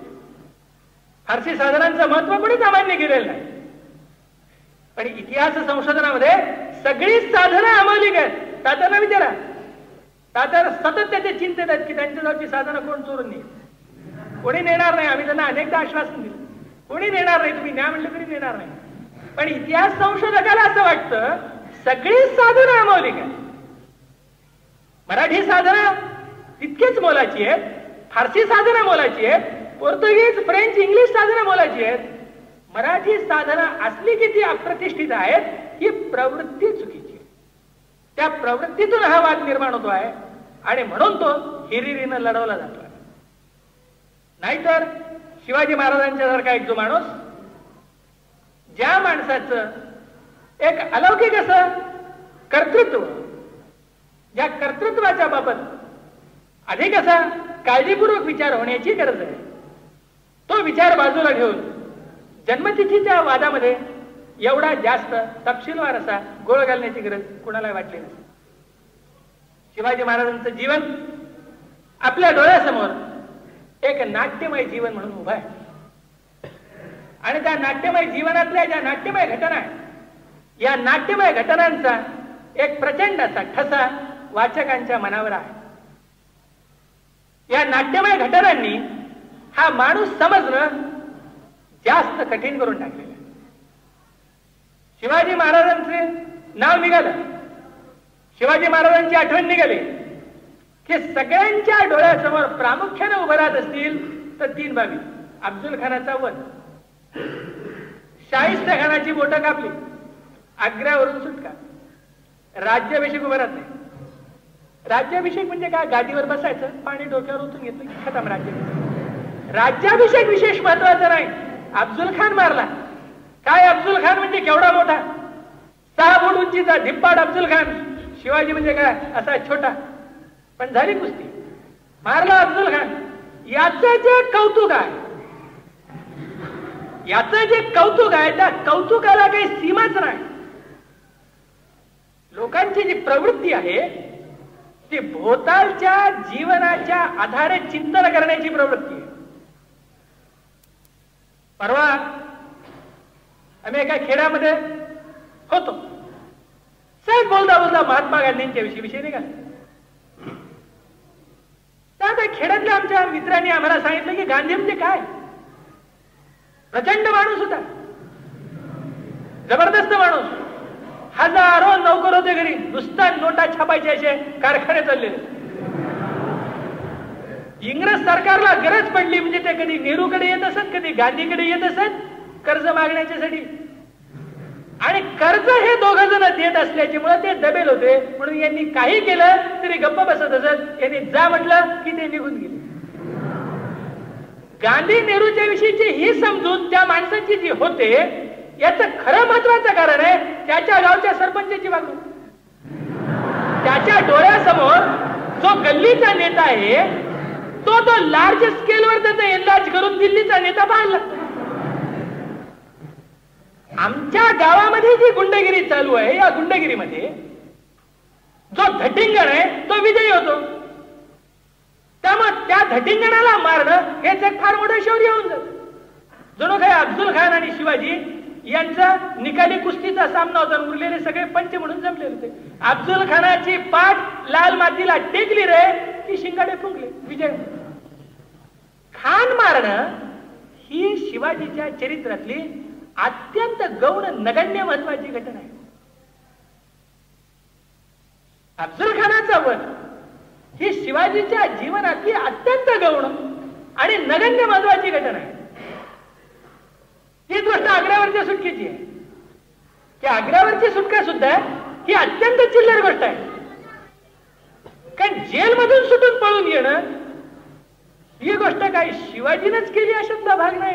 फारसी साधनांचं महत्त्व कुणी अमान्य केलेलं नाही. पण इतिहास संशोधनामध्ये सगळीच साधनं अमौलिक आहेत. तात्यांना विचारा. तात्याला सतत त्याचे चिंतेत आहेत की त्यांच्याजवळची साधनं कोण चोरून नेईल? कोणी नेणार नाही? आम्ही त्यांना अनेकदा आश्वासन दिलं. कोणी नेणार नाही? तुम्ही न्या म्हणलं तरी नेणार नाही. पण इतिहास संशोधकाला असं वाटतं सगळीच साधनं अमावली काय मराठी साधनं तितकीच मोलाची आहेत फारसी साधनं मोलाची आहेत पोर्तुगीज फ्रेंच इंग्लिश साधनं मोलाची आहेत. मराठी साधनं असली किती अप्रतिष्ठित आहेत ही प्रवृत्ती चुकीची त्या प्रवृत्तीतून हा वाद निर्माण होतो आहे आणि म्हणून तो हिरिरीनं लढवला जातो नाहीतर शिवाजी महाराजांच्या सारखा एक जो माणूस ज्या माणसाचं एक अलौकिक असं कर्तृत्व ज्या कर्तृत्वाच्या बाबत अधिक असा काळजीपूर्वक विचार होण्याची गरज आहे तो विचार बाजूला घेऊन जन्मतिथीच्या वादामध्ये एवढा जास्त तपशीलवार असा गोळ घालण्याची गरज कुणाला वाटली नसते शिवाजी महाराजांचं जीवन आपल्या डोळ्यासमोर एक नाट्यमय जीवन म्हणून उभं आहे. आणि त्या नाट्यमय जीवनातल्या ज्या नाट्यमय घटना आहेत या नाट्यमय घटनांचा एक प्रचंड असा ठसा वाचकांच्या मनावर आहे. या नाट्यमय घटनांनी हा माणूस समजणं जास्त कठीण करून टाकलेलं आहे. शिवाजी महाराजांचे नाव निघालं. शिवाजी महाराजांची आठवण निघाली. हे सगळ्यांच्या डोळ्यासमोर प्रामुख्याने उभं राहत असतील तर तीन बाबी. अब्दुल खानाचा वध. शाहिस्त खानाची बोट कापली. आग्र्यावरून सुटका. राज्याभिषेक उभं राहत नाही. राज्याभिषेक म्हणजे काय? गादीवर बसायचं पाणी डोक्यावर उतरून घेतलं की खतम राज्याभिषेक. राज्याभिषेक विशेष महत्त्वाचा नाही. अब्दुल खान मारला. काय अब्दुल खान म्हणजे केवढा मोठा? सहा फूट उंचीचा धिप्पाड अब्दुल खान. शिवाजी म्हणजे काय? असा छोटा. पण झाली कुस्ती. मारला अफजल खान. याच जे कौतुक आहे याच जे कौतुक आहे त्या कौतुकाला काही सीमाच नाही. लोकांची जी प्रवृत्ती आहे ती भोतालच्या जीवनाच्या आधारे चिंतन करण्याची प्रवृत्ती आहे. परवा आम्ही एका खेड्यामध्ये होतो. साहेब बोलता बोलता महात्मा गांधींच्या विषयी विषय नाही का खेड्यातल्या आमच्या मित्रांनी आम्हाला सांगितलं की गांधी म्हणजे काय? प्रचंड माणूस होता. जबरदस्त माणूस. हजारो नोकर होते घरी. नुसता नोटा छापायचे असे कारखाने चाललेले इंग्रज सरकारला गरज पडली म्हणजे ते कधी नेहरूकडे येत असत कधी गांधीकडे येत असत? कर्ज मागण्याच्यासाठी आणि कर्ज हे दोघ जण देत असल्याची मुळे ते दबेल होते. म्हणून यांनी काही केलं तरी गप्प बसत असत. यांनी जा म्हटलं की ते निघून गेले. गांधी नेहरूच्या विषयीची ही समजून त्या माणसाची जी होते याच खरं महत्वाचं कारण आहे त्याच्या गावच्या सरपंचाची वागणूक. त्याच्या डोळ्यासमोर जो गल्लीचा नेता आहे तो तो लार्ज स्केलवर त्याचा एनलार्ज करून दिल्लीचा नेता पाहायला लागतो. आमच्या गावामध्ये जी गुंडगिरी चालू आहे या गुंडगिरीमध्ये जो धटिंगण आहे तो विजयी होतो. त्यामुळे त्या धटिंगणाला मारणं हेच एक फार मोठं शौर्य होऊन जात. जणू काही अब्दुल खान आणि शिवाजी यांचा निकाली कुस्तीचा सामना होता उरलेले सगळे पंच म्हणून जमले होते. अब्दुल खानाची पाठ लाल मातीला टेकली रे की शिंगाडे फुंकले विजय खान मारणं ही शिवाजीच्या चरित्रातली अत्यंत गौण नगण्य महत्वाची घटना आहे. अफजल खानाचा वध ही शिवाजीच्या जीवनातली अत्यंत गौण आणि नगण्य महत्वाची घटना आहे. हीच गोष्ट आग्र्यावरच्या सुटकेची आहे. की आग्र्यावरची सुटका सुद्धा ही अत्यंत चिल्लर गोष्ट आहे. कारण जेलमधून सुटून पळून येणं ही गोष्ट काय शिवाजीनंच केली अशातला भाग नाही.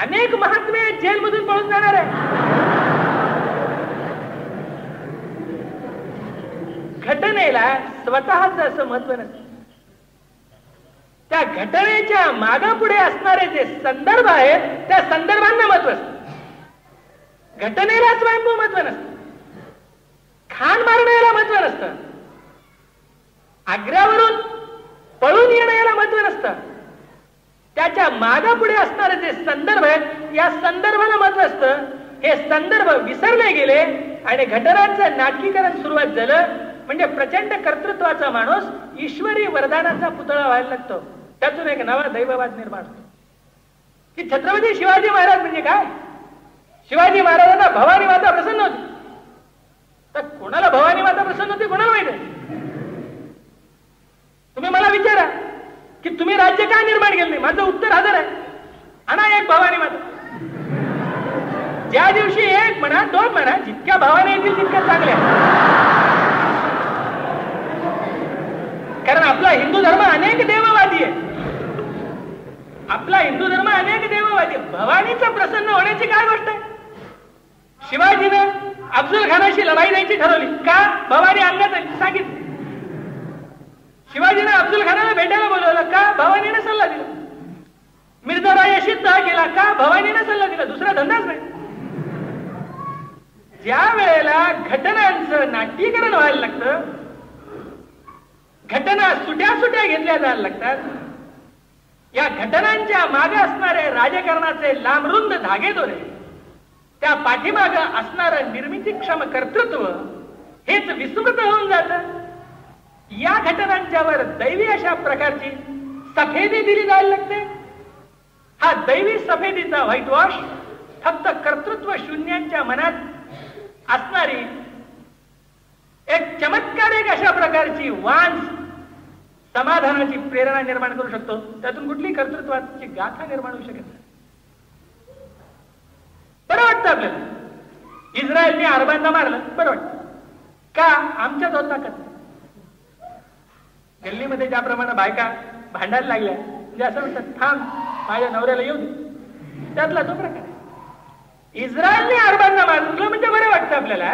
अनेक महात्मे जेलमधून पळून जाणार आहे घटनेला स्वतःच असं महत्त्व नसतं त्या घटनेच्या मागापुढे असणारे जे संदर्भ आहेत त्या संदर्भांना महत्त्व असत. घटनेला स्वयंभू महत्त्व नसतं. खान मारण्याला महत्त्व नसतं. आग्र्यावरून पळून येण्याला महत्त्व नसतं. त्याच्या मागापुढे असणारे जे संदर्भ आहेत या संदर्भाला महत्त्व असतं. हे संदर्भ विसरले गेले आणि घटनांचं नाटकीकरण सुरुवात झालं. म्हणजे प्रचंड कर्तृत्वाचा माणूस ईश्वरी वरदानाचा पुतळा व्हायला लागतो. त्यातून एक नवा दैववाद निर्माण होतो. की छत्रपती शिवाजी महाराज म्हणजे काय? शिवाजी महाराजांना भवानी माता प्रसन्न होती. तर कोणाला भवानी माता प्रसन्न होती कोणाला माहिती तुम्ही मला विचारा. की तुम्ही राज्य का निर्माण केलं नाही? माझं उत्तर हजर आहे. आणा एक भवानी माता ज्या दिवशी एक म्हणा दोन म्हणा जितक्या भावाने येतील तितक्या चांगल्या कारण आपला हिंदू धर्म अनेक देववादी आहे. आपला हिंदू धर्म अनेक देववादी भवानीचं प्रसन्न होण्याची काय गोष्ट आहे? शिवाजीनं अफजल खानाशी लढाई द्यायची ठरवली. का? भवानी अंगात सांगितलं. शिवाजीनं अब्दुल खानाला भेटायला बोलवलं का भवानीने सल्ला दिला? मिर्झा रायाशी तह केला का भवानीने सल्ला दिला? दुसरा धंदाच नाही. ज्या वेळेला घटनांचं नाट्यीकरण व्हायला लागतं घटना सुट्या सुट्या घेतल्या जायला लागतात या घटनांच्या मागे असणारे राजकारणाचे लांबरुंद धागेदोरे त्या पाठीमाग असणारं निर्मितीक्षम कर्तृत्व हेच विस्मृत होऊन जातं. या घटनांच्यावर दैवी अशा प्रकारची सफेदी दिली जायला लागते. हा दैवी सफेदीचा व्हाईट वॉश फक्त कर्तृत्व शून्यांच्या मनात असणारी एक चमत्कारिक अशा प्रकारची वांस समाधानाची प्रेरणा निर्माण करू शकतो. त्यातून कुठली कर्तृत्वाची गाथा निर्माण होऊ शकत नाही. बरं वाटतं आपल्याला. इस्रायलने अरबांना मारलं. बरं वाटतं. का? आमच्यात होता ताकद दिल्लीमध्ये ज्याप्रमाणे बायका भांडायला लागल्या म्हणजे असं म्हणतात थांब माझ्या नवऱ्याला येऊ दे. त्यातला तो प्रकार इस्रायलने अरबांना मारलं म्हणजे बरं वाटतं आपल्याला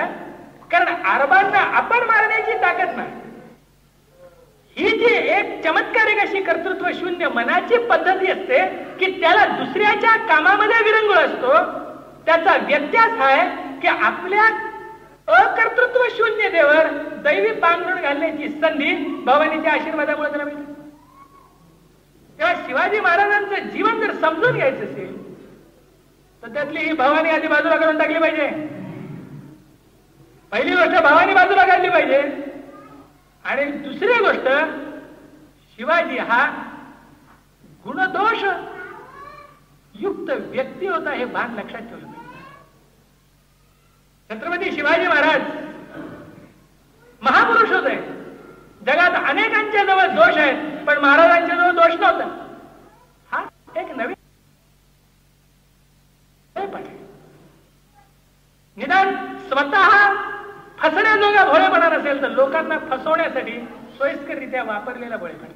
कारण अरबांना आपण मारण्याची ताकद नाही. ही जी एक चमत्कारिक अशी कर्तृत्व शून्य मनाची पद्धती असते की त्याला दुसऱ्याच्या कामामध्ये विरंगुळ असतो त्याचा व्यत्यास आहे की आपल्या अकर्तृत्व शून्य देवर दैवी पांघरुण घालण्याची संधी भवानीच्या आशीर्वादामुळे त्याला मिळते तेव्हा शिवाजी महाराजांचं जीवन जर समजून घ्यायचं असेल तर त्यातली ही भवानी आधी बाजूला करून टाकली पाहिजे. पहिली गोष्ट भवानी बाजूला काढली पाहिजे. आणि दुसरी गोष्ट शिवाजी हा गुणदोष युक्त व्यक्ती होता हे भान लक्षात ठेवलं. छत्रपती शिवाजी महाराज महापुरुष होते. जगात अनेकांच्या जवळ दोष आहेत पण महाराजांच्या जवळ दोष नव्हता. हा एक नवीन निदान स्वतः फसण्याजोगा भोळेपणा नसेल तर लोकांना फसवण्यासाठी सोयीस्कररित्या वापरलेला भोळेपणा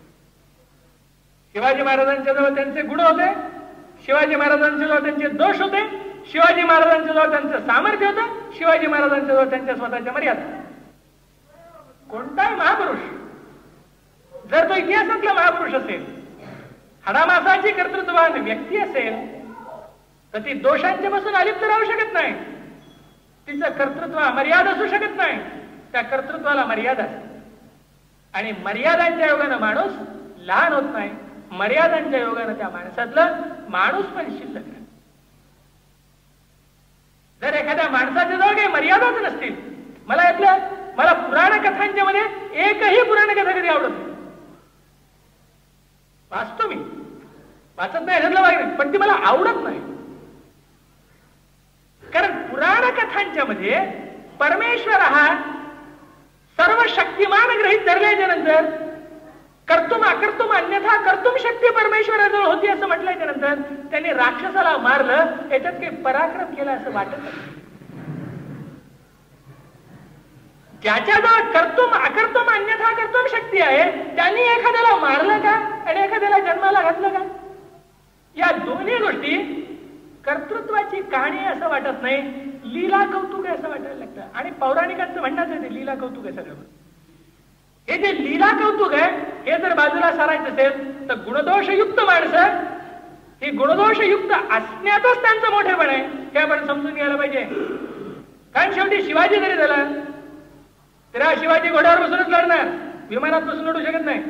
शिवाजी महाराजांच्या जवळ त्यांचे गुण होते शिवाजी महाराजांच्या जवळ त्यांचे दोष होते शिवाजी महाराजांच्या जवळ त्यांचं सामर्थ्य होतं शिवाजी महाराजांच्या जवळ त्यांच्या स्वतःच्या मर्यादा. कोणताही महापुरुष जर तो इतिहासातला महापुरुष असेल हाडामासाची कर्तृत्ववान व्यक्ती असेल तर ती दोषांच्या पासून अलिप्त राहू शकत नाही. तिचं कर्तृत्व मर्यादा असू शकत नाही. त्या कर्तृत्वाला मर्यादा. आणि मर्यादांच्या योगानं माणूस लहान होत नाही. मर्यादांच्या योगानं त्या माणसातलं माणूस पण शिल्लक तर एखाद्या माणसाच्या जवळ काही मर्यादाच नसतील मला यातल्या मला पुराण कथांच्या मध्ये एकही पुराण कथा कधी आवडत नाही. वाचतो मी. वाचत नाही ह्यातलं भाग नाही पण ती मला आवडत नाही. कारण पुराण कथांच्या मध्ये परमेश्वर हा सर्व शक्तिमान ग्रहित धरल्याच्या नंतर कर्तुम अकर्तुम अन्यथा कर्तुम शक्ती परमेश्वराजवळ होती असं म्हटल्याच्या नंतर? त्यांनी राक्षसाला मारलं याच्यात काही पराक्रम केला असं वाटत नाही. ज्याच्याजवळ कर्तुम अकर्तुम अन्यथा कर्तुम शक्ती आहे त्यांनी एखाद्याला मारलं का? आणि एखाद्याला जन्माला घातलं का? या दोन्ही गोष्टी कर्तृत्वाची कहाणी असं वाटत नाही लीला कौतुक आहे असं वाटायला लागतं. आणि पौराणिकांचं म्हणणं आहे ते लीला कौतुक आहे सगळं. हे जे लीला कौतुक आहे हे जर बाजूला सारायचं असेल तर गुणदोषयुक्त माणसं ही गुणदोषयुक्त असण्यातच त्यांचं मोठेपण आहे. हे आपण समजून घ्यायला पाहिजे. कारण शेवटी शिवाजी जरी झाला तर हा शिवाजी घोड्यावर बसूनच लढणार. विमानात बसून लढू शकत नाही.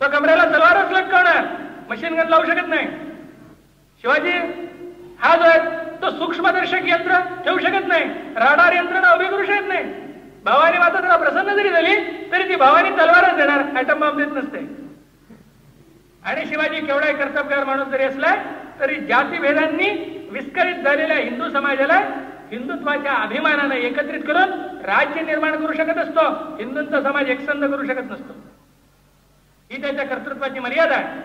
तो कमऱ्याला तलवारच लटकवणार. मशीन गन लावू शकत नाही. शिवाजी हा जो आहे तो सूक्ष्मदर्शक यंत्र ठेवू शकत नाही. राडार यंत्रणा उभी करू शकत नाही. भावानी माता त्याला प्रसन्न जरी झाली तरी ती भावानी तलवारच देणार आयटम बॉम्ब देत नसते. आणि शिवाजी केवढा कर्तव्यकार माणूस जरी असला तरी जातीभेदांनी विस्कळीत झालेल्या हिंदू समाजाला हिंदुत्वाच्या अभिमानाने एकत्रित करून राज्य निर्माण करू शकत असतो हिंदूंचा समाज एकसंध करू शकत नसतो. ही त्याच्या कर्तृत्वाची मर्यादा आहे.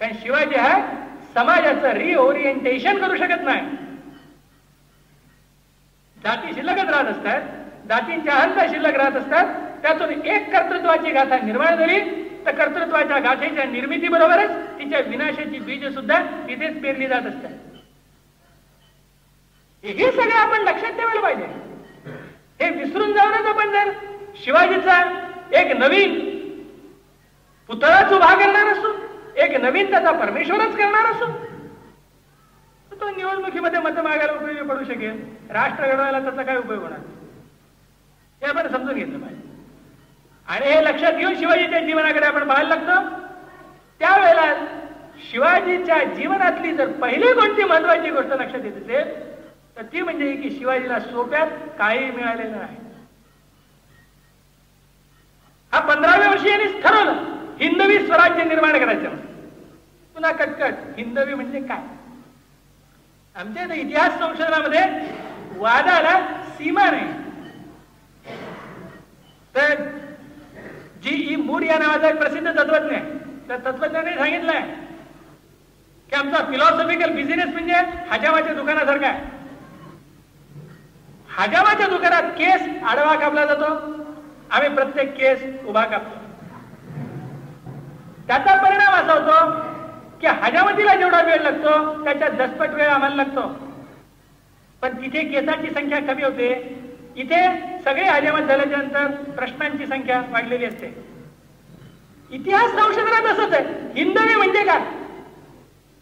कारण शिवाजी हा समाजाचं रिओरिएंटेशन करू शकत नाही. जाती शिल्लकच राहत असतात. जातींच्या अहंता शिल्लक राहत असतात त्यातून एक कर्तृत्वाची गाथा निर्माण झाली. तर कर्तृत्वाच्या गाथेच्या निर्मितीबरोबरच तिच्या विनाशाची बीज सुद्धा तिथेच पेरली जात असतात. हे सगळं आपण लक्षात ठेवायला पाहिजे. हे विसरून जाऊनच आपण जर शिवाजीचा एक नवीन पुतळाच उभा करणार असू एक नवीन त्याचा परमेश्वरच करणार असू तो निवडणुकीमध्ये मत मागायला उपयोगी पडू शकेल. राष्ट्र घडवायला त्याचा काय उपयोग होणार? हे आपण समजून घेतलं पाहिजे. आणि हे लक्षात घेऊन शिवाजीच्या जीवनाकडे आपण पाहायला लागतो. त्यावेळेला शिवाजीच्या जीवनातली जर पहिली कोणती महत्वाची गोष्ट लक्षात येत असेल तर ती म्हणजे की शिवाजीला सोप्यात काही मिळालेलं नाही. हा पंधराव्या वर्षी यांनी ठरवलं हिंदवी स्वराज्य निर्माण करायचं पुन्हा कटकट हिंदवी म्हणजे काय? आमच्या इतिहास संशोधनामध्ये वादाला सीमा नाही. तर जी ई मूर या नावाचा एक प्रसिद्ध तत्वज्ञ आहे. त्या तत्वज्ञाने सांगितलंय की आमचा फिलॉसॉफिकल बिझनेस म्हणजे हजामाच्या दुकानासारखा आहे. हजामाच्या दुकानात केस आडवा कापला जातो. आम्ही प्रत्येक केस उभा कापतो. त्याचा परिणाम असा होतो की हजामतीला जेवढा वेळ लागतो त्याच्या दसपट वेळ आम्हाला लागतो. पण तिथे केसाची संख्या कमी होते. इथे सगळे हजामत झाल्याच्यानंतर प्रश्नांची संख्या वाढलेली असते. इतिहास संशोधनात असंच आहे. हिंदवी म्हणजे काय?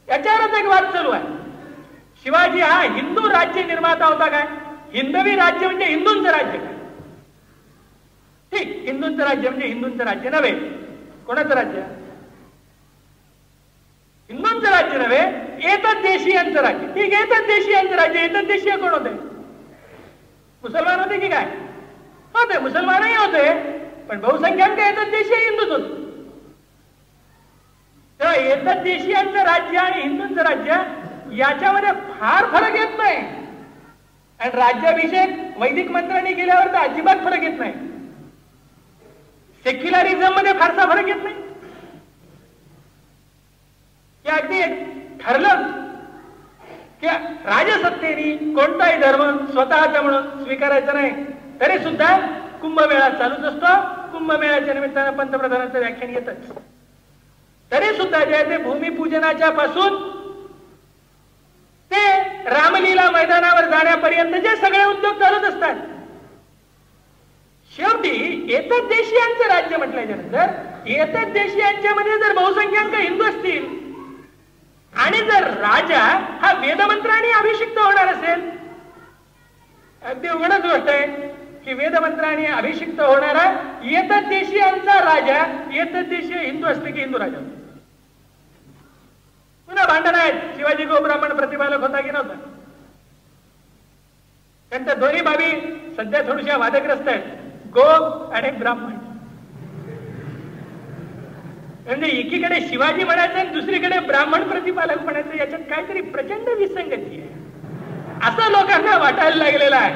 याच्यावरच एक वाद चालू आहे. शिवाजी हा हिंदू राज्य निर्माता होता काय? हिंदवी राज्य म्हणजे हिंदूंचं राज्य काय? ठीक हिंदूंचं राज्य म्हणजे हिंदूंचं राज्य नव्हे. कोणाचं राज्य? हिंदूंचं राज्य नव्हे एकच देशीयांचं राज्य. ठीक येतात देशीयांचं राज्य. एकच देशीय कोण होते? मुसलमान होते की काय होते मुसलमानही होते पण बहुसंख्याक येतात देशी हिंदूच होते तेव्हा येतात देशीयांचं राज्य आणि हिंदूंचं राज्य याच्यामध्ये फार फरक येत नाही. आणि राज्याभिषेक वैदिक मंत्र्यांनी केल्यावर तर अजिबात फरक येत नाही. सेक्युलरिझममध्ये फारसा फरक येत नाही. अगदी ठरलं किंवा राजसत्तेनी कोणताही धर्म स्वतःचा म्हणून स्वीकारायचा नाही तरी सुद्धा कुंभमेळा चालूच असतो. कुंभमेळ्याच्या निमित्तानं पंतप्रधानांचं व्याख्यान येतच. तरी सुद्धा जे आहे ते भूमिपूजनाच्या पासून ते रामलीला मैदानावर जाण्यापर्यंत जे सगळे उद्योग चालत असतात. शेवटी येतात देशीयांचं राज्य म्हटल्याच्या नंतर येतात देशीयांच्या मध्ये जर बहुसंख्याक हिंदू असतील आणि जर राजा हा वेदमंत्राने अभिषिक्त होणार असेल अगदी उघडच गोष्ट आहे की वेदमंत्राने अभिषिक्त होणारा येतात देशीयांचा राजा येतात देशीय हिंदू असते की हिंदू राजा? पुन्हा भांडण आहेत. शिवाजी गो ब्राह्मण प्रतिपालक होता की नव्हता? कारण त्या दोन्ही बाबी सध्या थोड्याशा वादग्रस्त आहेत. गो आणि ब्राह्मण. म्हणजे एकीकडे शिवाजी म्हणायचं आणि दुसरीकडे ब्राह्मण प्रतिपालक म्हणायचं याच्यात काहीतरी प्रचंड विसंगती आहे. असं लोकांना वाटायला लागलेलं आहे.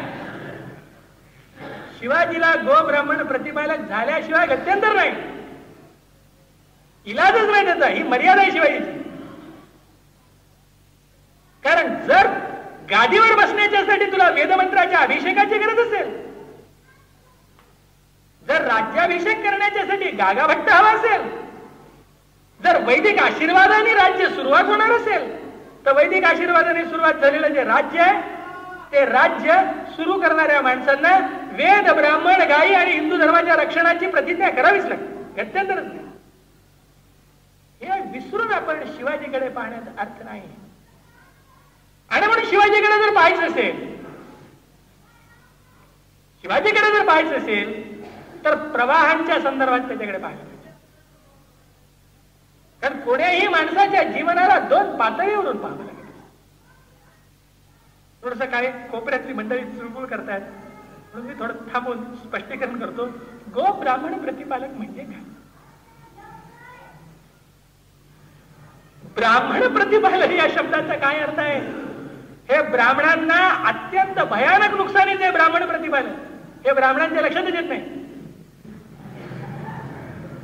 शिवाजीला गो ब्राह्मण प्रतिपालक झाल्याशिवाय गत्यंतर नाही. इलाजच नाही त्याचा ही मर्यादा आहे शिवाजीची. कारण जर गादीवर बसण्याच्यासाठी तुला वेदमंत्राच्या अभिषेकाची गरज असेल जर राज्याभिषेक करण्याच्यासाठी गागाभट्ट हवा असेल जर वैदिक आशीर्वादाने राज्य सुरुवात होणार असेल तर वैदिक आशीर्वादाने सुरुवात झालेलं जे राज्य आहे ते राज्य सुरू करणाऱ्या माणसांना वेद ब्राह्मण गायी आणि हिंदू धर्माच्या रक्षणाची प्रतिज्ञा करावीच लागते. गत्यंतरच नाही. हे विसरून आपण शिवाजीकडे पाहण्याचा अर्थ नाही. आणि म्हणून शिवाजीकडे जर पाहायचं असेल शिवाजीकडे जर पाहायचं असेल तर प्रवाहांच्या संदर्भात त्याच्याकडे पाहायचं. कारण कोण्याही माणसाच्या जीवनाला दोन पातळीवरून पाहावं लागेल थोडस काय कोपऱ्यातली मंडळी चुळबुळ करतायत म्हणून मी थोडं थांबून स्पष्टीकरण करतो. गो ब्राह्मण प्रतिपालक म्हणजे काय? ब्राह्मण प्रतिपालक या शब्दाचा काय अर्थ आहे? हे ब्राह्मणांना अत्यंत भयानक नुकसानीचे ब्राह्मण प्रतिपालक. हे ब्राह्मणांच्या लक्षातच येत नाही.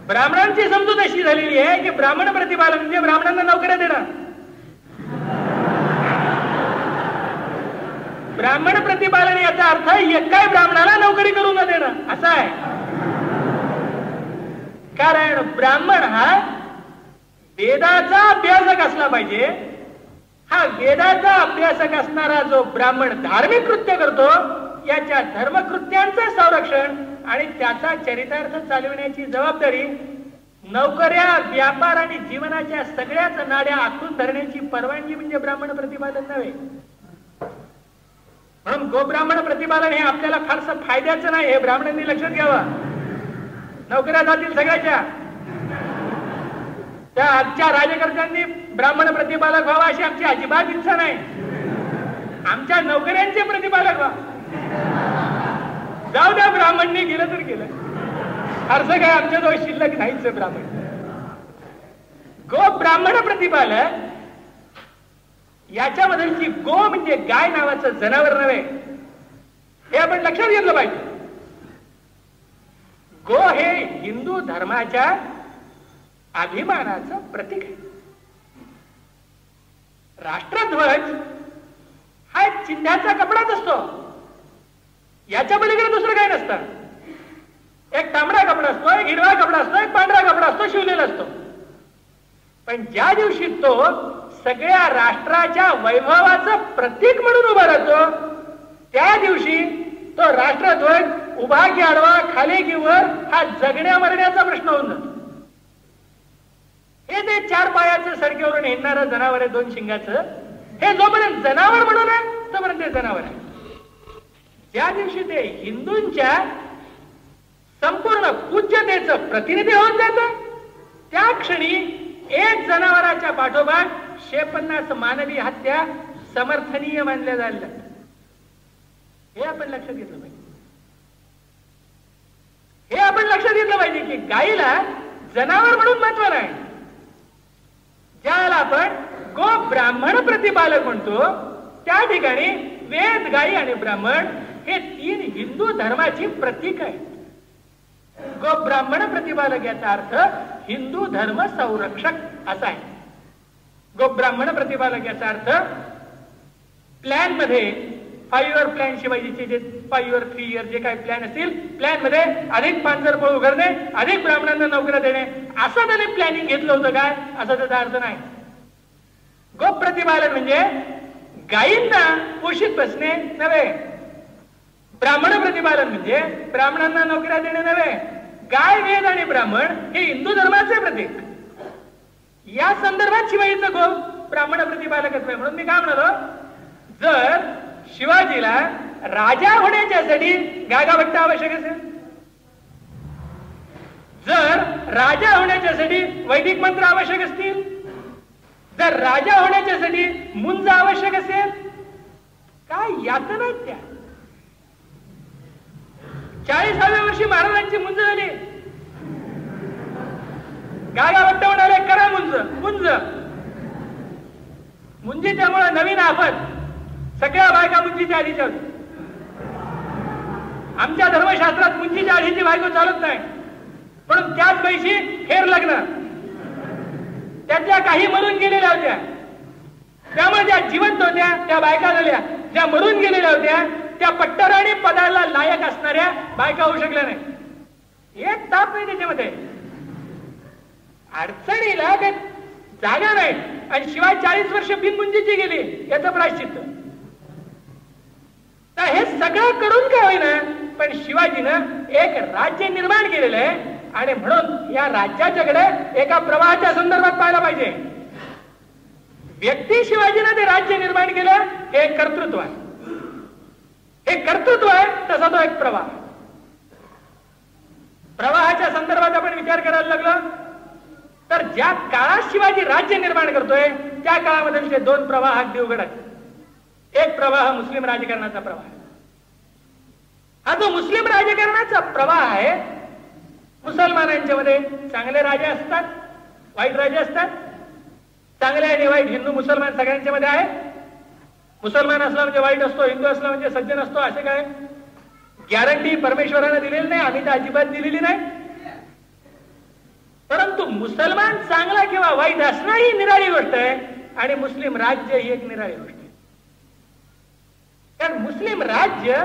ब्राह्मणांची समजूत अशी झालेली आहे की ब्राह्मण प्रतिपालन म्हणजे ब्राह्मणांना नोकऱ्या देणं. ब्राह्मण प्रतिपालन याचा अर्थ एकाय ब्राह्मणाला नोकरी करू न देणं. असं आहे. कारण ब्राह्मण हा वेदाचा अभ्यासक असला पाहिजे. हा वेदाचा अभ्यासक असणारा जो ब्राह्मण धार्मिक कृत्य करतो याच्या धर्मकृत्यांचं संरक्षण आणि त्याचा चरितार्थ चालविण्याची जबाबदारी नोकऱ्या व्यापार आणि जीवनाच्या सगळ्याच नाड्या आखून धरण्याची परवानगी म्हणजे ब्राह्मण प्रतिपादन नव्हे. म्हणून गोब्राह्मण प्रतिपादन हे आपल्याला फारसं फायद्याचं नाही हे ब्राह्मणांनी लक्षात घ्यावं. नोकऱ्या जातील सगळ्याच्या. त्या आजच्या राजकर्त्यांनी ब्राह्मण प्रतिपालक व्हावा अशी आमची अजिबात इच्छा नाही. आमच्या नोकऱ्यांचे प्रतिपालक व्हा. जाऊ द्या ब्राह्मणने गेलं तर गेलं. अर्ज काय आमच्याजवळ शिल्लक नाहीच ब्राह्मण? गो ब्राह्मण प्रतिपालक याच्यामधील गो म्हणजे गाय नावाचं जनावर नव्हे. हे आपण लक्षात घेतलं पाहिजे. गो हे हिंदू धर्माच्या अभिमानाचं प्रतीक आहे. राष्ट्रध्वज हा एक चिन्हाचा कपडाच असतो. याच्या पलीकडे दुसरं काही नसतं? एक तांबडा कपडा असतो एक हिरवा कपडा असतो एक पांढरा कपडा असतो शिवलेला असतो. पण ज्या दिवशी तो सगळ्या राष्ट्राच्या वैभवाचं प्रतीक म्हणून उभा राहतो त्या दिवशी तो राष्ट्रध्वज उभा की आडवा खाली की वर हा जगण्या मरण्याचा प्रश्न होऊन जातो. हे ते चार पायाचं सरकेवरून हिंडणारं जनावर आहे दोन शिंगाचं हे जोपर्यंत जनावर म्हणून आहे तोपर्यंत ते जनावर आहे. ज्या दिवशी ते हिंदूंच्या संपूर्ण पूज्यतेचं प्रतिनिधी होऊन जात. त्या क्षणी एक जनावराच्या पाठोपाठ शेपन्नास मानवी हत्या समर्थनीय मानल्या जायला हे आपण लक्षात घेतलं पाहिजे. हे आपण लक्षात घेतलं पाहिजे की गाईला जनावर म्हणून महत्त्व नाही. ज्याला आपण गो ब्राह्मण प्रतिपालक म्हणतो त्या ठिकाणी वेद गाई आणि ब्राह्मण हे तीन हिंदू धर्माची प्रतीक आहे गो ब्राह्मण प्रतिपालक याचा अर्थ हिंदू धर्म संरक्षक असा आहे. गो ब्राह्मण प्रतिपालक याचा अर्थ प्लॅनमध्ये फाईव्ह इयर प्लॅन शिवाजीचे जे फाईव्ह इयर थ्री इयर जे काही प्लॅन असतील प्लॅनमध्ये अधिक पांजरपळ उघडणे अधिक ब्राह्मणांना नोकऱ्या देणे असं त्याने प्लॅनिंग घेतलं होतं काय? असा त्याचा अर्थ नाही. गोप प्रतिपालन म्हणजे गायींना पोषित बसणे नव्हे. ब्राह्मण प्रतिपालन म्हणजे ब्राह्मणांना नोकऱ्या देणे नव्हे. गाय वेद आणि ब्राह्मण हे हिंदू धर्माचे प्रतीक. या संदर्भात शिवाईचं गो ब्राह्मण प्रतिपालकच नाही म्हणून मी काय म्हणालो? जर शिवाजीला राजा होण्याच्यासाठी गागाभट्ट आवश्यक असेल. जर राजा होण्याच्यासाठी वैदिक मंत्र आवश्यक असतील. जर राजा होण्याच्यासाठी मुंज आवश्यक असेल. काय यातना त्या? चाळीसाव्या वर्षी महाराजांची मुंज झाली. गागाभट्ट म्हणाले करा मुंज मुंज. मुंजीच्यामुळे नवीन आफत. सगळ्या बायका मुंजीच्या आधीच्या आमच्या धर्मशास्त्रात मुंजीच्या आधीची बायको चालत नाही. म्हणून त्याच पैशी फेर लग्न. त्यातल्या काही मरून गेलेल्या होत्या. त्यामुळे ज्या जिवंत होत्या त्या बायका झाल्या. ज्या मरून गेलेल्या होत्या त्या पट्टराणी पदाला लायक असणाऱ्या बायका होऊ शकल्या नाही एक ताप नाही त्याच्यामध्ये. अडचणीला ते जागा नाही. आणि शिवाय चाळीस वर्ष बिनमुंजीची गेली याचं प्रायश्चित्त. तर हे सगळं करून काय होईना पण शिवाजीनं एक राज्य निर्माण केलेलं आहे आणि म्हणून या राज्याच्याकडे एका प्रवाहाच्या संदर्भात पाहायला पाहिजे. व्यक्ती शिवाजीनं ते राज्य निर्माण केलं हे एक कर्तृत्व आहे. हे कर्तृत्व आहे तसा तो एक प्रवाह. प्रवाहाच्या संदर्भात आपण विचार करायला लागलो. तर ज्या काळात शिवाजी राज्य निर्माण करतोय त्या काळामध्ये विषय दोन प्रवाह अगदी उघड एक प्रवाह मुस्लिम राजकारणाचा प्रवाह हा जो मुस्लिम राजकारणाचा प्रवाह आहे मुसलमानांच्या मध्ये चांगले राजे असतात वाईट राजे असतात. चांगले आणि वाईट हिंदू मुसलमान सगळ्यांच्या मध्ये आहे. मुसलमान असला म्हणजे वाईट असतो हिंदू असला म्हणजे सज्जन असतो असे काय? गॅरंटी परमेश्वराने दिलेली नाही आम्ही तर अजिबात दिलेली नाही. परंतु मुसलमान चांगला किंवा वाईट असणं ही निराळी गोष्ट आहे आणि मुस्लिम राज्य ही एक निराळी गोष्ट आहे. कारण मुस्लिम राज्य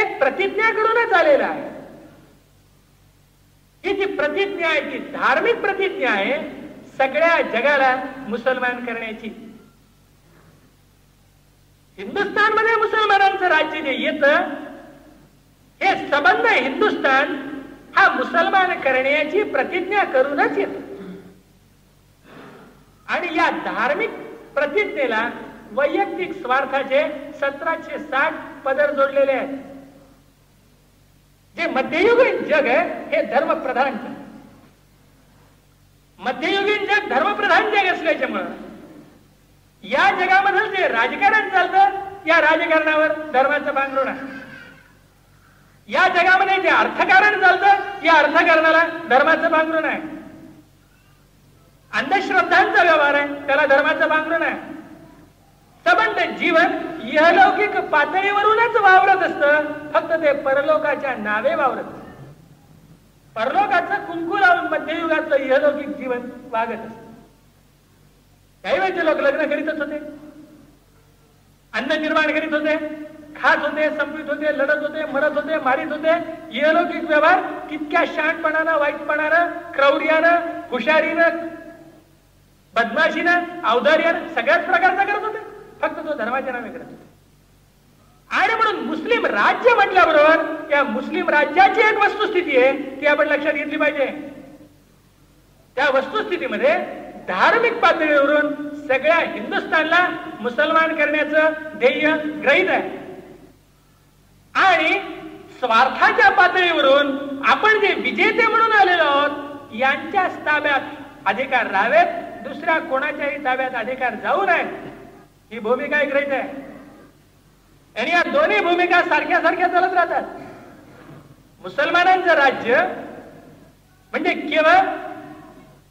एक प्रतिज्ञा करूनच आलेलं आहे. ही जी प्रतिज्ञा आहे ती धार्मिक प्रतिज्ञा आहे सगळ्या जगाला मुसलमान करण्याची हिंदुस्थानमध्ये मुसलमानांचं राज्य जे येत हे संबंध हिंदुस्थान हा मुसलमान करण्याची प्रतिज्ञा करूनच येत. आणि या धार्मिक प्रतिज्ञेला वैयक्तिक स्वार्थाचे सतराशे साठ पदर जोडलेले आहेत. जे मध्ययुगीन जग आहे हे धर्मप्रधान जग. मध्ययुगीन जग धर्मप्रधान जग असल्याच्यामुळं या जगामधलं जे राजकारण चालतं या राजकारणावर धर्माचं पांघरुण आहे. या जगामध्ये जे अर्थकारण चालतं या अर्थकारणाला धर्माचं पांघरुण आहे. अंधश्रद्धांचा व्यवहार आहे त्याला धर्माचं पांघरुण आहे. संबंध जीवन इहलौकिक पातळीवरूनच वावरत असत फक्त ते परलोकाच्या नावे वावरत परलोकाचं कुंकू लावून मध्ययुगाचं इहलौकिक जीवन वागत असत. काही वेळचे लोक लग्न करीतच होते. अन्न निर्माण करीत होते खात होते संपित होते लढत होते मरत होते मारित होते. इलौकिक व्यवहार कितक्या शांतपणानं वाईटपणानं क्रौर्यानं हुशारीनं बदमाशीनं अवधार्यानं सगळ्याच प्रकारचा करत होते. फक्त तो धर्माच्या नावे करत होते. आणि म्हणून मुस्लिम राज्य म्हटल्याबरोबर या मुस्लिम राज्याची एक वस्तुस्थिती आहे ती आपण लक्षात घेतली पाहिजे. त्या वस्तुस्थितीमध्ये धार्मिक पातळीवरून सगळ्या हिंदुस्थानला मुसलमान करण्याचं ध्येय ग्रहित आहे. आणि स्वार्थाच्या पातळीवरून आपण जे विजेते म्हणून आलेलो आहोत यांच्याच ताब्यात अधिकार राहावेत दुसऱ्या कोणाच्याही ताब्यात अधिकार जाऊ नये ही भूमिका ग्रहित आहे. आणि या दोन्ही भूमिका सारख्या सारख्या चालत राहतात. मुसलमानांचं राज्य म्हणजे केवळ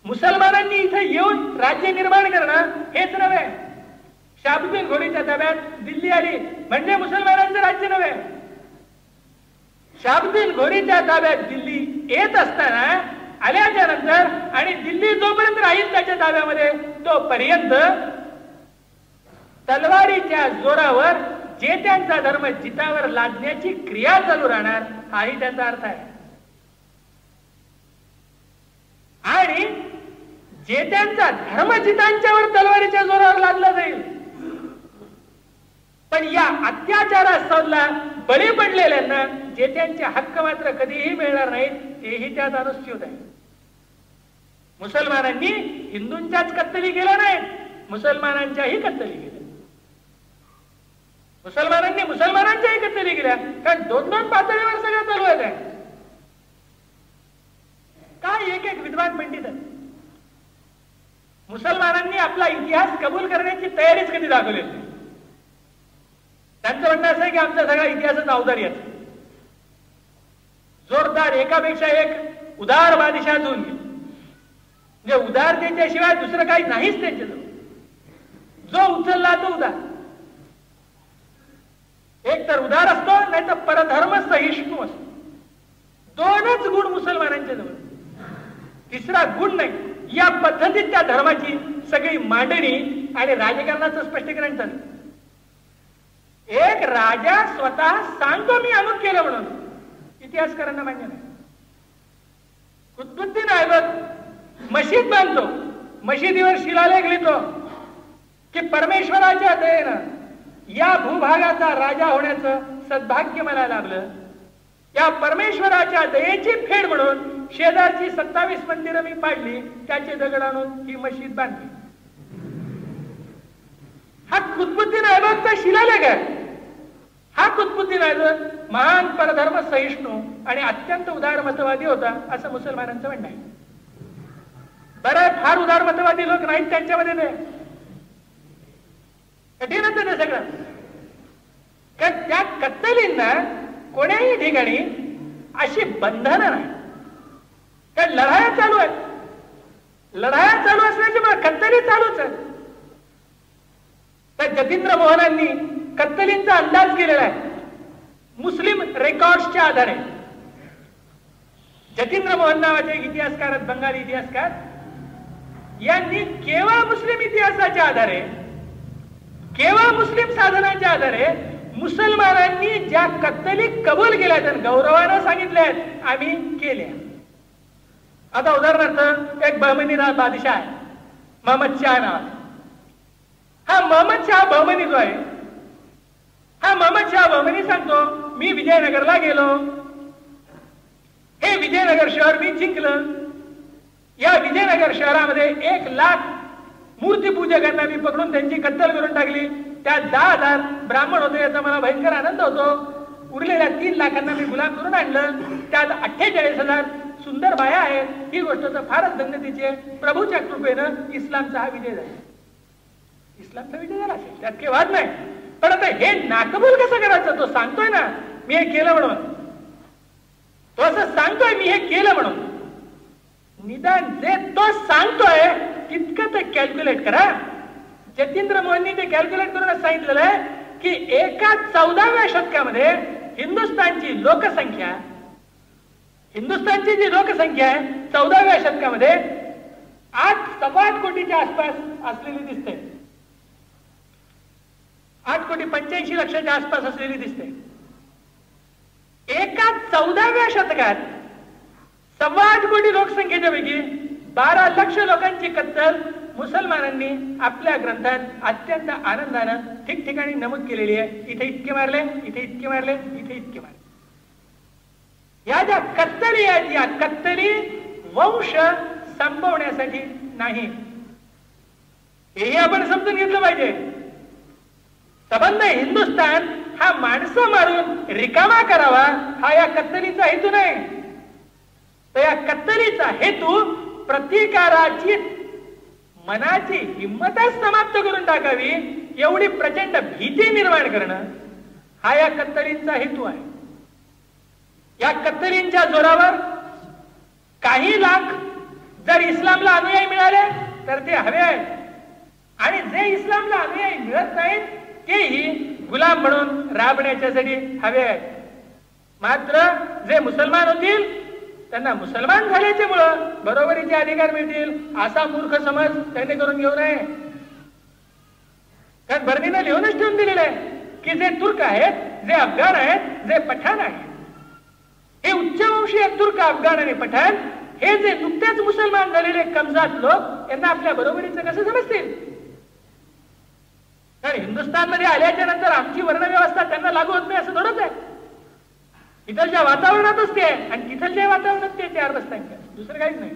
मुसलमानांनी इथे येऊन राज्य निर्माण करणं हेच नव्हे. शाबुद्दीन घोडीच्या ताब्यात दिल्ली आली म्हणजे मुसलमानांचं राज्य नव्हे. शाबुद्दीन घोरीच्या ताब्यात दिल्ली येत असताना आल्याच्यानंतर आणि दिल्ली जोपर्यंत राहील त्याच्या ताब्यामध्ये तोपर्यंत तलवारीच्या जोरावर जे त्यांचा धर्म जितावर लादण्याची क्रिया चालू राहणार हाही त्याचा अर्थ आहे. आणि जे त्यांचा धर्म जितांच्यावर तलवारीच्या जोरावर लादला जाईल. पण या अत्याचाराला बळी पडलेल्यांना जे त्यांचे हक्क मात्र कधीही मिळणार नाहीत तेही त्यात अनुस्यूत आहे मुसलमानांनी हिंदूंच्याच कत्तली केल्या नाहीत मुसलमानांच्याही कत्तली केल्या. मुसलमानांनी मुसलमानांच्याही कत्तली केल्या कारण दोन दोन पातळीवर सगळं चालू आहे. काय एक एक विद्वान पंडित मुसलमानांनी आपला इतिहास कबूल करण्याची तयारीच कधी दाखवली त्यांचं म्हणणं असं आहे की आमचा सगळा इतिहासच येत जोरदार एकापेक्षा एक उदार बादिशा होऊन म्हणजे उदार त्याच्याशिवाय दुसरं काही नाहीच त्यांच्याजवळ. जो उचलला तो उदार. एक तर उदार असतो नाही तर परधर्म सहिष्णू असतो. दोनच गुण मुसलमानांच्या जवळ. तिसरा गुण नाही. या पद्धतीत त्या धर्माची सगळी मांडणी आणि राजकारणाचं स्पष्टीकरण झालं एक राजा स्वतः सांगतो मी अमुक केलं म्हणून. इतिहासकारांना मान्य नाही. कुतुबुद्दीन ऐबक मशीद बांधतो मशिदीवर शिलालेख लिहितो की परमेश्वराच्या दयेनं या भूभागाचा राजा होण्याचं सद्भाग्य मला लाभलं. त्या परमेश्वराच्या दयेची फेड म्हणून शेजारची सत्तावीस मंदिरं मी पाडली त्याचे दगड आणून ही मशीद बांधली. हा कुतबुद्धीन ऐबकचा शिलालेख आहे. हा कुतबुद्धीन ऐबक महान परधर्म सहिष्णू आणि अत्यंत उदारमतवादी होता असं मुसलमानांचं म्हणणं आहे. बरं फार उदारमतवादी लोक नाहीत त्यांच्यामध्ये ते. कठीणच ना सगळं. त्या कत्तलींना कोण्याही ठिकाणी अशी बंधनं नाही. कारण लढाया चालू आहेत. लढाया चालू असल्याच्यामुळे कत्तली चालूच आहे. तर जतींद्र मोहनांनी कत्तलींचा अंदाज केलेला आहे. मुस्लिम रेकॉर्ड्सच्या आधारे. जतींद्र मोहन नावाचे इतिहासकार आहेत बंगाली इतिहासकार. यांनी केवळ मुस्लिम इतिहासाच्या आधारे केवळ मुस्लिम साधनाच्या आधारे मुसलमानांनी ज्या कत्तली कबूल केल्या त्या गौरवानं सांगितल्या आम्ही केल्या. आता उदाहरणार्थ एक बहमनी बादशाह आहे महमद शाह नावाचा. हा महमद शाह बहमनी जो आहे हा महमद शाह बहमनी सांगतो मी विजयनगरला गेलो. हे विजयनगर शहर मी जिंकलं. या विजयनगर शहरामध्ये एक लाख मूर्तीपूजकांना मी पकडून त्यांची कत्तल करून टाकली. त्या दहा हजार ब्राह्मण होते याचा मला भयंकर आनंद होतो. उरलेल्या तीन लाखांना मी गुलाम करून आणलं. त्यात अठ्ठेचाळीस हजार सुंदर बाया आहेत. ही गोष्ट तर फारच धन्यतेची आहे. प्रभूच्या कृपेनं इस्लामचा हा विजय झाला. इस्लामचा विजय झाला असेल. त्यात काही वाद नाही. पण आता हे नाकबूल कसं करायचं? तो सांगतोय ना. मी हे केलं म्हणून. तो असं सांगतोय मी हे केलं म्हणून. निदान जे तो सांगतोय तितकं ते कॅल्क्युलेट करा. जतींद्र मोहननी ते कॅल्क्युलेट करून सांगितलेलं आहे की एका चौदाव्या शतकामध्ये हिंदुस्थानची लोकसंख्या हिंदुस्थानची जी लोकसंख्या आहे चौदाव्या शतकामध्ये आठ सव्वा आठ कोटीच्या आसपास असलेली दिसते. आठ कोटी पंच्याऐंशी लक्षाच्या आसपास असलेली दिसते. एका चौदाव्या शतकात सव्वा आठ कोटी लोकसंख्येच्या पैकी बारा लक्ष लोकांची कत्तल मुसलमानांनी आपल्या ग्रंथात अत्यंत आनंदानं ठिकठिकाणी नमूद केलेली आहे. इथे इतके मारले इथे इतके मारले इथे इतके मारले. या ज्या कत्तली आहेत या कत्तली वंश संपवण्यासाठी नाही. हेही आपण समजून घेतलं पाहिजे. संबंध हिंदुस्थान हा माणसं मारून रिकामा करावा हा या कत्तलीचा हेतू नाही. तर या कत्तलीचा हेतू प्रतिकाराची मनाची हिंमतच समाप्त करून टाकावी एवढी प्रचंड भीती निर्माण करणं हा या कत्तलींचा हेतू आहे. या कत्तलींच्या जोरावर काही लाख जर इस्लामला अनुयायी मिळाले तर ते हवे आहेत. आणि जे इस्लामला अनुयायी मिळत नाहीत तेही गुलाम म्हणून राबण्याच्यासाठी हवे आहेत. मात्र जे मुसलमान होतील त्यांना मुसलमान झाल्याच्यामुळं बरोबरीचे अधिकार मिळतील असा मूर्ख समज त्यांनी करून घेऊ नये. कारण बर्नीनं लिहूनच ठेवून दिलेलं आहे की जे तुर्क आहेत जे अफगाण आहेत जे पठाण आहेत हे उच्चवंशीय तुर्क अफगाण आणि पठाण हे जे नुकतेच मुसलमान झालेले कमजात लोक यांना आपल्या बरोबरीचं कसं समजतील? कारण हिंदुस्थानमध्ये आल्याच्यानंतर आमची वर्णव्यवस्था त्यांना लागू होत नाही असं थोडंच आहे. तिथलच्या वातावरणातच ते आहे. आणि तिथलच्या वातावरणात ते तयार बसतात दुसरं काहीच नाही.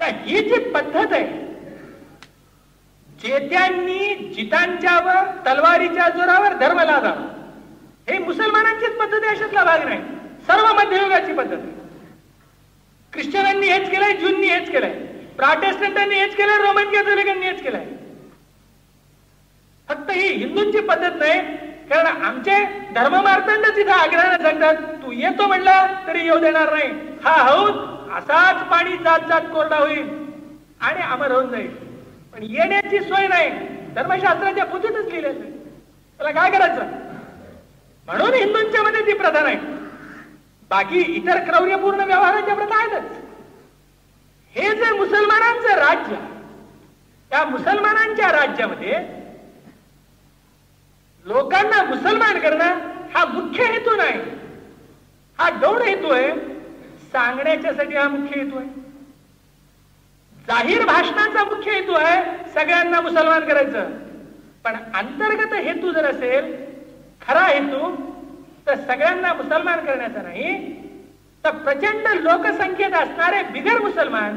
तर ही जी पद्धत आहे जेत्यांनी जितांच्यावर तलवारीच्या जोरावर धर्म लादा हे मुसलमानांचीच पद्धत आहे अशातला भाग नाही. सर्व मध्ययुगाची पद्धत आहे. ख्रिश्चनांनी हेच केलंय ज्यूंनी हेच केलंय. प्रॉटेस्टंटांनी हेच केलंय रोमन कॅथोलिकांनी हेच केलंय. फक्त ही हिंदूंची पद्धत नाही कारण आमचे धर्ममार्तंड तिथं आग्रहानं सांगतात. तू येतो म्हणला तरी येऊ देणार नाही. हा हौद असाच पाणी जात जात कोरडा होईल. आणि अमर होऊन जाईल. पण येण्याची सोय नाही. धर्मशास्त्राच्या पुतीतच लिहिलेलं त्याला काय करायचं? म्हणून हिंदूंच्या मध्ये ती प्रथा नाही. बाकी इतर क्रौर्यपूर्ण व्यवहाराच्या प्रथा आहेतच. हे जे मुसलमानांचं राज्य त्या मुसलमानांच्या राज्यामध्ये लोकांना मुसलमान करणं हा मुख्य हेतू नाही. हा गौण हेतू आहे. सांगण्याच्यासाठी हा मुख्य हेतू आहे. जाहीर भाषणाचा मुख्य हेतू आहे सगळ्यांना मुसलमान करायचं. पण अंतर्गत हेतू जर असेल खरा हेतू तर सगळ्यांना मुसलमान करण्याचा नाही तर प्रचंड लोकसंख्येत असणारे बिगर मुसलमान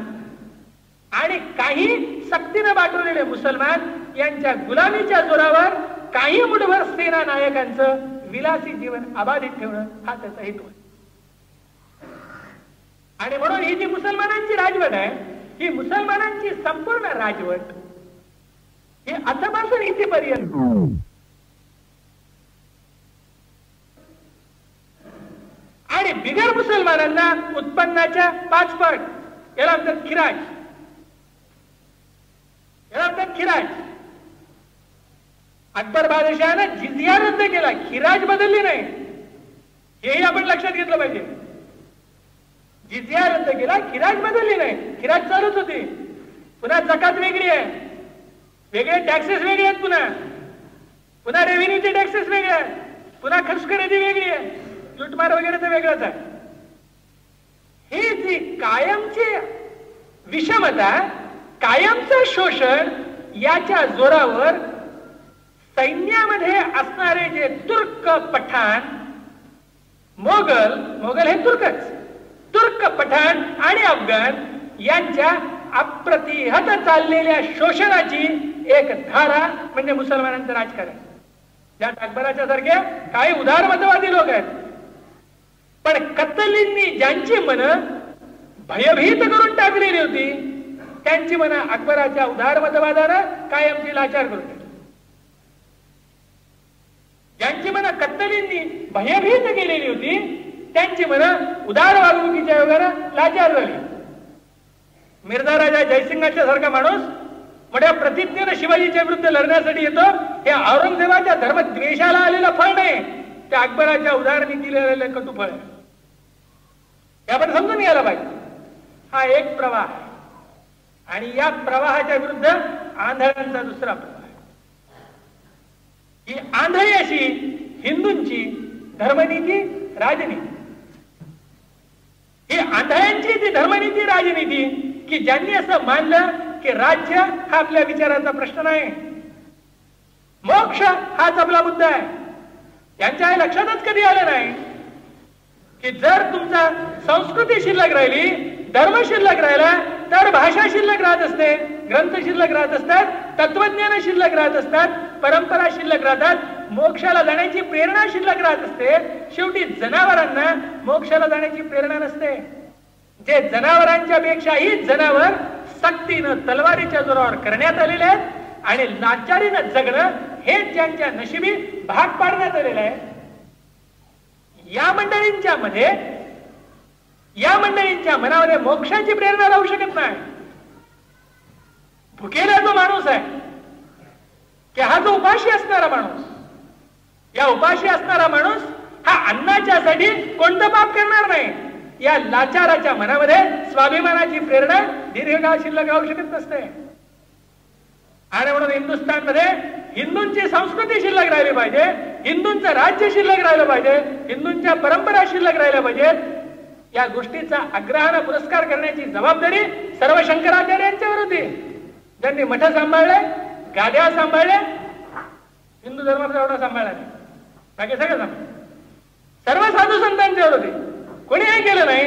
आणि काही सक्तीनं बाटवलेले मुसलमान यांच्या गुलामीच्या जोरावर काही मुठभर सेना नायकांचं विलासी जीवन अबाधित ठेवणं हा त्याचा हेतू आहे. आणि म्हणून ही जी मुसलमानांची राजवट आहे ही मुसलमानांची संपूर्ण राजवट हे आतापासून इथेपर्यंत आणि बिगर मुसलमानांना उत्पन्नाच्या पाच पट याला म्हणतात खिराज. याला म्हणतात खिराज. अकबर बादशाहानं जिजिया रद्द केला. खिराज बदलली नाही. हेही आपण लक्षात घेतलं पाहिजे. जिजिया रद्द केला खिराज बदलली नाही. खिराज चालूच होती. पुन्हा जकात वेगळी आहे. वेगळे टॅक्सेस वेगळे आहेत पुन्हा. पुन्हा रेव्हेन्यूचे टॅक्सेस वेगळे आहेत. पुन्हा खर्च खरेदी वेगळी आहे. लुटमार वगैरे तर वेगळंच आहे. हे जी कायमची विषमता कायमचं शोषण याच्या जोरावर सैन्यामध्ये असणारे जे तुर्क पठाण मोगल मोगल हे तुर्कच. तुर्क पठाण आणि अफगाण यांच्या अप्रतिहत चाललेल्या शोषणाची एक धारा म्हणजे मुसलमानांचं राजकारण. ज्या अकबराच्या सारखे काही उदारमतवादी लोक आहेत. पण कत्तलींनी ज्यांची मन भयभीत करून टाकलेली होती त्यांची मन अकबराच्या उदारमतवादानं कायमची लाचार करून टाकली ज्यांची मन भयभीत केलेली होती त्यांची मन उदार वागणुकीच्या योगानं लाचार झाली. मिर्झा राजा जयसिंगाच्या सारखा माणूस मोठ्या प्रतिज्ञेनं शिवाजीच्या विरुद्ध लढण्यासाठी येतो हे औरंगजेबाच्या धर्मद्वेषाला आलेलं फळ नाही. ते अकबराच्या उदाहरणीतील आलेलं कटू फळ हे आपण समजून घ्यायला पाहिजे. हा एक प्रवाह आहे. आणि या प्रवाहाच्या विरुद्ध आंधळ्यांचा दुसरा प्रवाह ही आंधळी अशी हिंदूंची धर्मनीती राजनीती. ही आंधळ्यांची ती धर्मनीती राजनीती की ज्यांनी असं मानलं की राज्य हा आपल्या विचाराचा प्रश्न नाही. मोक्ष हाच आपला मुद्दा आहे. त्यांच्या लक्षातच कधी आलं नाही की जर तुमचा संस्कृती शिल्लक राहिली धर्म शिल्लक राहिला तर भाषा शिल्लक राहत असते ग्रंथ शिल्लक राहत असतात तत्वज्ञान शिल्लक राहत असतात परंपरा शिल्लक राहतात मोक्षाला जाण्याची प्रेरणा शिल्लक राहत असते शेवटी जनावरांना मोक्षाला जाण्याची प्रेरणा नसते. जे जनावरांच्या पेक्षाही जनावर सक्तीनं तलवारीच्या जोरावर करण्यात आलेले आहेत आणि लाचारीनं जगणं हे ज्यांच्या नशिबी भाग पाडण्यात आलेलं आहे. या मंडळींच्या मध्ये या मंडळींच्या मनामध्ये मोक्षाची प्रेरणा राहू शकत नाही. भुकेला जो माणूस आहे की हा जो उपाशी असणारा माणूस या उपाशी असणारा माणूस हा अन्नाच्या साठी कोणतं पाप करणार नाही. या लाचाराच्या मनामध्ये स्वाभिमानाची प्रेरणा दीर्घकाळ शिल्लक राहू शकत नसते. आणि म्हणून हिंदुस्थानमध्ये हिंदूंची संस्कृती शिल्लक राहिली पाहिजे हिंदूंचं राज्य शिल्लक राहिलं पाहिजे हिंदूंच्या परंपरा शिल्लक राहिल्या पाहिजेत. या गोष्टीचा आग्रहानं पुरस्कार करण्याची जबाबदारी सर्व शंकराचार्यांच्यावर होती. ज्यांनी मठ सांभाळले गाद्या सांभाळल्या हिंदू धर्माचा एवढा सांभाळला नाही. बाकी सगळं सर्व साधू संतांचे होते कोणी हे केलं नाही?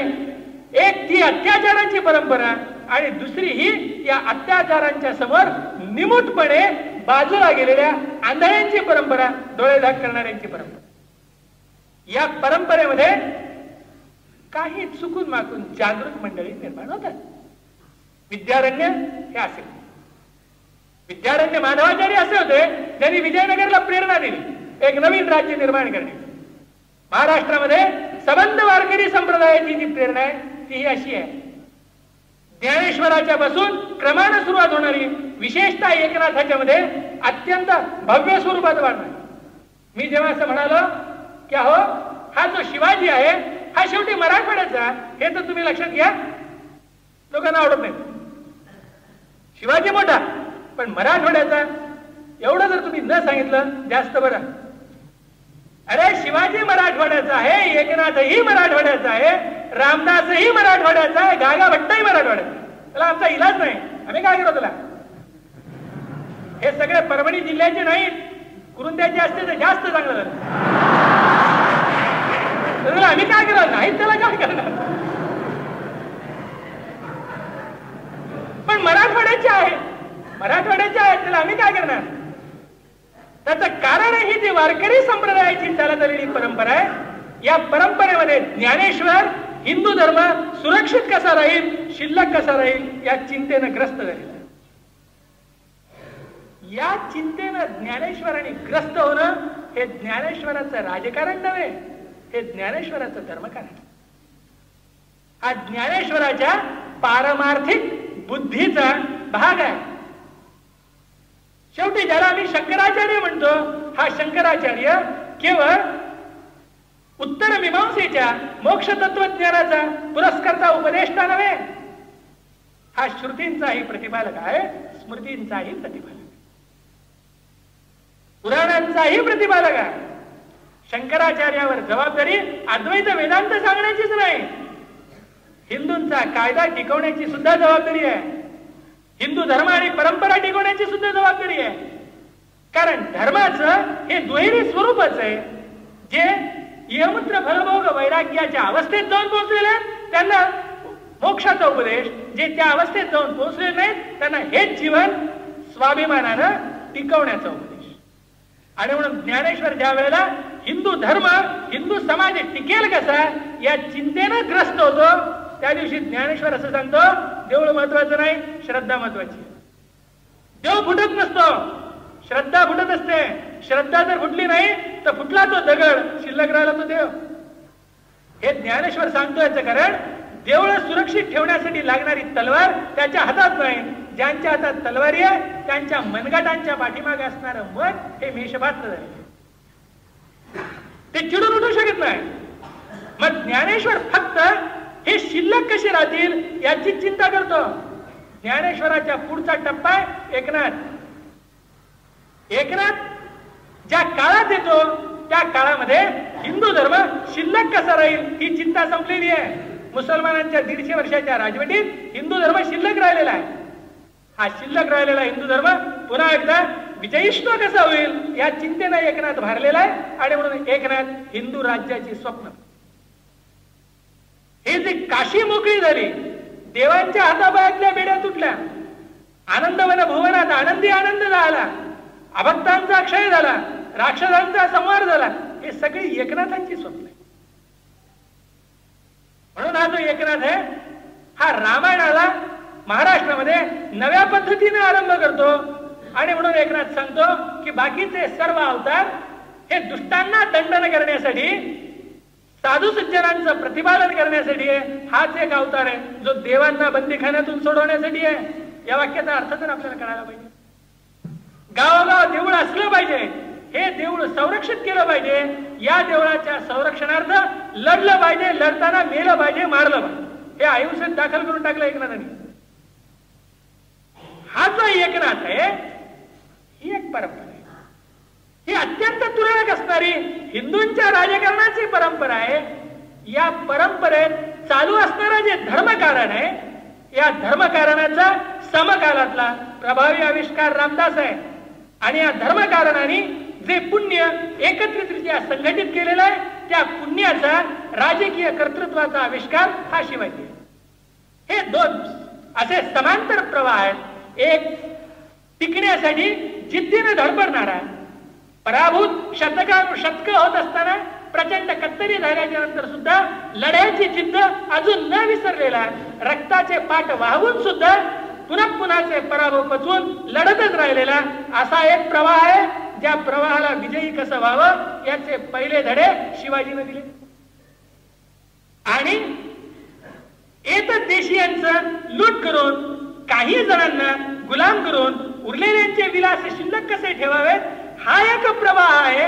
एक ती अत्याचाराची परंपरा आणि दुसरी ही या अत्याचारांच्या समोर निमूटपणे बाजूला गेलेल्या आंधळ्यांची परंपरा डोळे झाक करणाऱ्यांची परंपरा. या परंपरेमध्ये काही चुकून मागून जागृत मंडळी निर्माण होतात. विद्यारण्य हे असे विद्यारण्य माधवाचार्य असे होते ज्यांनी विजयनगरला प्रेरणा दिली. एक नवीन राज्य निर्माण करणे. महाराष्ट्रामध्ये सबंध वारकरी संप्रदायाची जी प्रेरणा आहे ती ही अशी आहे. ज्ञानेश्वराच्या पासून क्रमानं सुरुवात होणारी विशेषतः एकनाथाच्या मध्ये अत्यंत भव्य स्वरूपात वाढणार मी जेव्हा असं म्हणालो की अहो हा जो शिवाजी आहे हा शेवटी मराठवाड्याचा हे तर तुम्ही लक्षात घ्या. लोकांना आवडत नाही. शिवाजी मोठा पण मराठवाड्याचा एवढं जर तुम्ही न सांगितलं जास्त बरं. अरे शिवाजी मराठवाड्याचा आहे एकनाथही मराठवाड्याचा आहे रामदासही मराठवाड्याचा आहे गागा भट्टही मराठवाड्याचा त्याला आमचा इलाज नाही. आम्ही काय केलं त्याला? हे सगळे परभणी जिल्ह्याचे नाहीत. कुरुंद्याचे असते तर जास्त चांगलं झालं. तर आम्ही काय करणार? नाही त्याला काय करणार? पण मराठवाड्याचे आहे मराठवाड्याचे आहेत त्याला आम्ही काय करणार? त्याचं कारण ही जी वारकरी संप्रदायाची चालत आलेली परंपरा आहे या परंपरेमध्ये ज्ञानेश्वर हिंदू धर्म सुरक्षित कसा राहील शिल्लक कसा राहील या चिंतेनं ग्रस्त झालेला या चिंतेनं ज्ञानेश्वरांनी ग्रस्त होणं हे ज्ञानेश्वराचं राजकारण नव्हे हे ज्ञानेश्वराचं धर्मकारण हा ज्ञानेश्वराच्या पारमार्थिक बुद्धीचा भाग आहे. शेवटी ज्याला आम्ही शंकराचार्य म्हणतो हा शंकराचार्य केवळ उत्तर मीमांसेच्या मोक्ष तत्वज्ञानाचा पुरस्कारचा उपदेष्टा नव्हे. हा श्रुतींचाही प्रतिपालक आहे स्मृतींचाही प्रतिपालक. पुराणांचाही प्रतिपालक आहे. शंकराचार्यावर जबाबदारी अद्वैत वेदांत सांगण्याचीच नाही. हिंदूंचा कायदा टिकवण्याची सुद्धा जबाबदारी आहे. हिंदू धर्म आणि परंपरा टिकवण्याची सुद्धा जबाबदारी आहे. कारण धर्माचं हे दुहेरी स्वरूपच आहे. जे यमत्र फलभोग वैराग्याच्या अवस्थेत जाऊन पोहोचलेले त्यांना मोक्षाचा उपदेश जे त्या अवस्थेत जाऊन पोहोचले नाहीत त्यांना हेच जीवन स्वाभिमानानं टिकवण्याचा उपदेश. आणि म्हणून ज्ञानेश्वर ज्या वेळेला हिंदू धर्म हिंदू समाज टिकेल कसा या चिंतेनं ग्रस्त होतो त्या दिवशी ज्ञानेश्वर असं सांगतो देऊळ महत्वाचं नाही श्रद्धा महत्वाची देव फुटत नसतो. श्रद्धा फुटत असते. श्रद्धा जर फुटली नाही तर फुटला तो दगड. शिल्लक राहिला तो देव. हे ज्ञानेश्वर सांगतो याचं कारण देवळ सुरक्षित ठेवण्यासाठी लागणारी तलवार त्याच्या हातात नाही. ज्यांच्या हातात तलवारी आहे त्यांच्या मनगटांच्या पाठीमागे असणारं मन हे मेषपात्र झाले ते चिडून उठू शकत नाही. मग ज्ञानेश्वर फक्त हे शिल्लक कसे राहतील याची चिंता करतो. ज्ञानेश्वराच्या पुढचा टप्पा आहे एकनाथ. एकनाथ ज्या काळात येतो त्या काळामध्ये हिंदू धर्म शिल्लक कसा राहील ही चिंता संपलेली आहे. मुसलमानांच्या दीडशे वर्षाच्या राजवटीत हिंदू धर्म शिल्लक राहिलेला आहे. हा शिल्लक राहिलेला हिंदू धर्म पुन्हा एकदा विजयिष्ठ कसा होईल या चिंतेनं एकनाथ भारलेला आहे आणि म्हणून एकनाथ हिंदू राज्याची स्वप्न. हे जे काशी मोकळी झाली देवांच्या हाताबायातल्या बेड्या तुटल्या. आनंदवन भुवनात आनंदी आनंद झाला. अभक्तांचा क्षय झाला राक्षसांचा संवार झाला. हे सगळे एकनाथांची स्वप्न आहे. म्हणून हा जो एकनाथ आहे हा रामायणाला महाराष्ट्रामध्ये नव्या पद्धतीने आरंभ करतो. आणि म्हणून एकनाथ सांगतो की बाकीचे सर्व अवतार हे दुष्टांना दंडन करण्यासाठी साधू सज्जनांचं प्रतिपादन करण्यासाठी आहे. हाच एक अवतार आहे जो देवांना बंदीखान्यातून सोडवण्यासाठी आहे. या वाक्याचा अर्थ तर आपल्याला कळायला पाहिजे. गावोगाव देऊळ असलं पाहिजे हे देऊळ संरक्षित केलं पाहिजे. या देवळाच्या संरक्षणार्थ लढलं पाहिजे लढताना मेलं पाहिजे मारलं पाहिजे. हे आयुष्यात दाखल करून टाकलं एकनाथाने. हा जो एकनाथ आहे. ही एक परंपरा आहे. ही अत्यंत तुरळक असणारी हिंदूंच्या राजकारणाची परंपरा आहे. या परंपरेत चालू असणारा जे धर्मकारण आहे या धर्मकारणाचा समकालातला प्रभावी आविष्कार रामदास आहे. आणि या धर्मकारणाने जे पुण्य एकत्रितरित्या संघटित केलेलं आहे त्या पुण्याचा राजकीय कर्तृत्वाचा आविष्कार हा शिवाजी हे दोन असे समांतर प्रवाह आहेत. एक टिकण्यासाठी जिद्दीने धडपडणारा पराभूत शतकानुशतक होत असताना प्रचंड कत्तरी झाल्याच्यानंतर सुद्धा लढ्याची जिद्द अजून न विसरलेला रक्ताचे पाठ वाहून सुद्धा पुन्हा पुन्हाचे पराभव पचवून लढतच राहिलेला असा एक प्रवाह आहे. ज्या प्रवाहाला विजयी कसं व्हावं याचे पहिले धडे शिवाजीने दिले. आणि एक देशीयांचं लूट करून काही जणांना गुलाम करून उरलेल्यांचे विलास शिल्लक कसे ठेवावेत? हा एक प्रवाह आहे.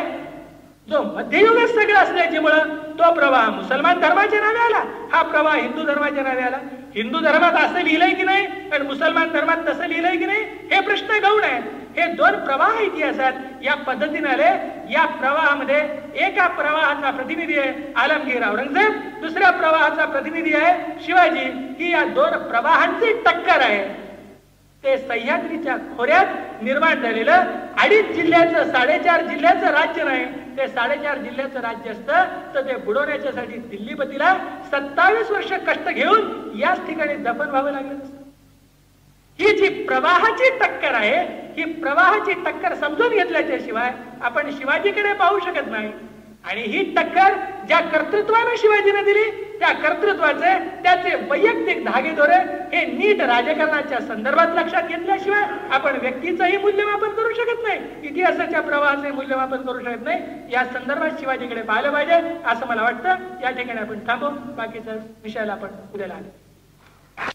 जो मध्ययुगच सगळं मुळं तो प्रवाह मुसलमान धर्माच्या नावे आला हा प्रवाह हिंदू धर्माच्या नावे आला हिंदू धर्मात असं लिहिलंय की नाही आणि मुसलमान धर्मात तसं लिहिलंय की नाही हे प्रश्न गौण आहे हे दोन प्रवाह इतिहासात या पद्धतीने आले. या प्रवाहामध्ये एका प्रवाहाचा प्रतिनिधी आहे आलमगीर औरंगजेब दुसऱ्या प्रवाहाचा प्रतिनिधी आहे शिवाजी. ही या दोन प्रवाहांची टक्कर आहे. ते सह्याद्रीच्या खोऱ्यात निर्माण झालेलं अडीच जिल्ह्याचं साडेचार जिल्ह्याचं राज्य नाही. ते साडेचार जिल्ह्याचं राज्य असतं. तर ते बुडवण्याच्यासाठी दिल्लीपतीला सत्तावीस वर्ष कष्ट घेऊन याच ठिकाणी दफन व्हावं लागलं ही जी प्रवाहाची टक्कर आहे ही प्रवाहाची टक्कर समजून घेतल्याच्या शिवाय आपण शिवाजीकडे पाहू शकत नाही. आणि ही टक्कर ज्या कर्तृत्वानं शिवाजीने दिली त्या कर्तृत्वाचे त्याचे वैयक्तिक धागेदोरे हे नीट राजकारणाच्या संदर्भात लक्षात घेतल्याशिवाय आपण व्यक्तीचंही मूल्यमापन करू शकत नाही इतिहासाच्या प्रवाहाचे मूल्यमापन करू शकत नाही. या संदर्भात शिवाजीकडे पाहिलं पाहिजे असं मला वाटतं. या ठिकाणी आपण थांबू. बाकीचा विषयाला आपण उद्याला आलो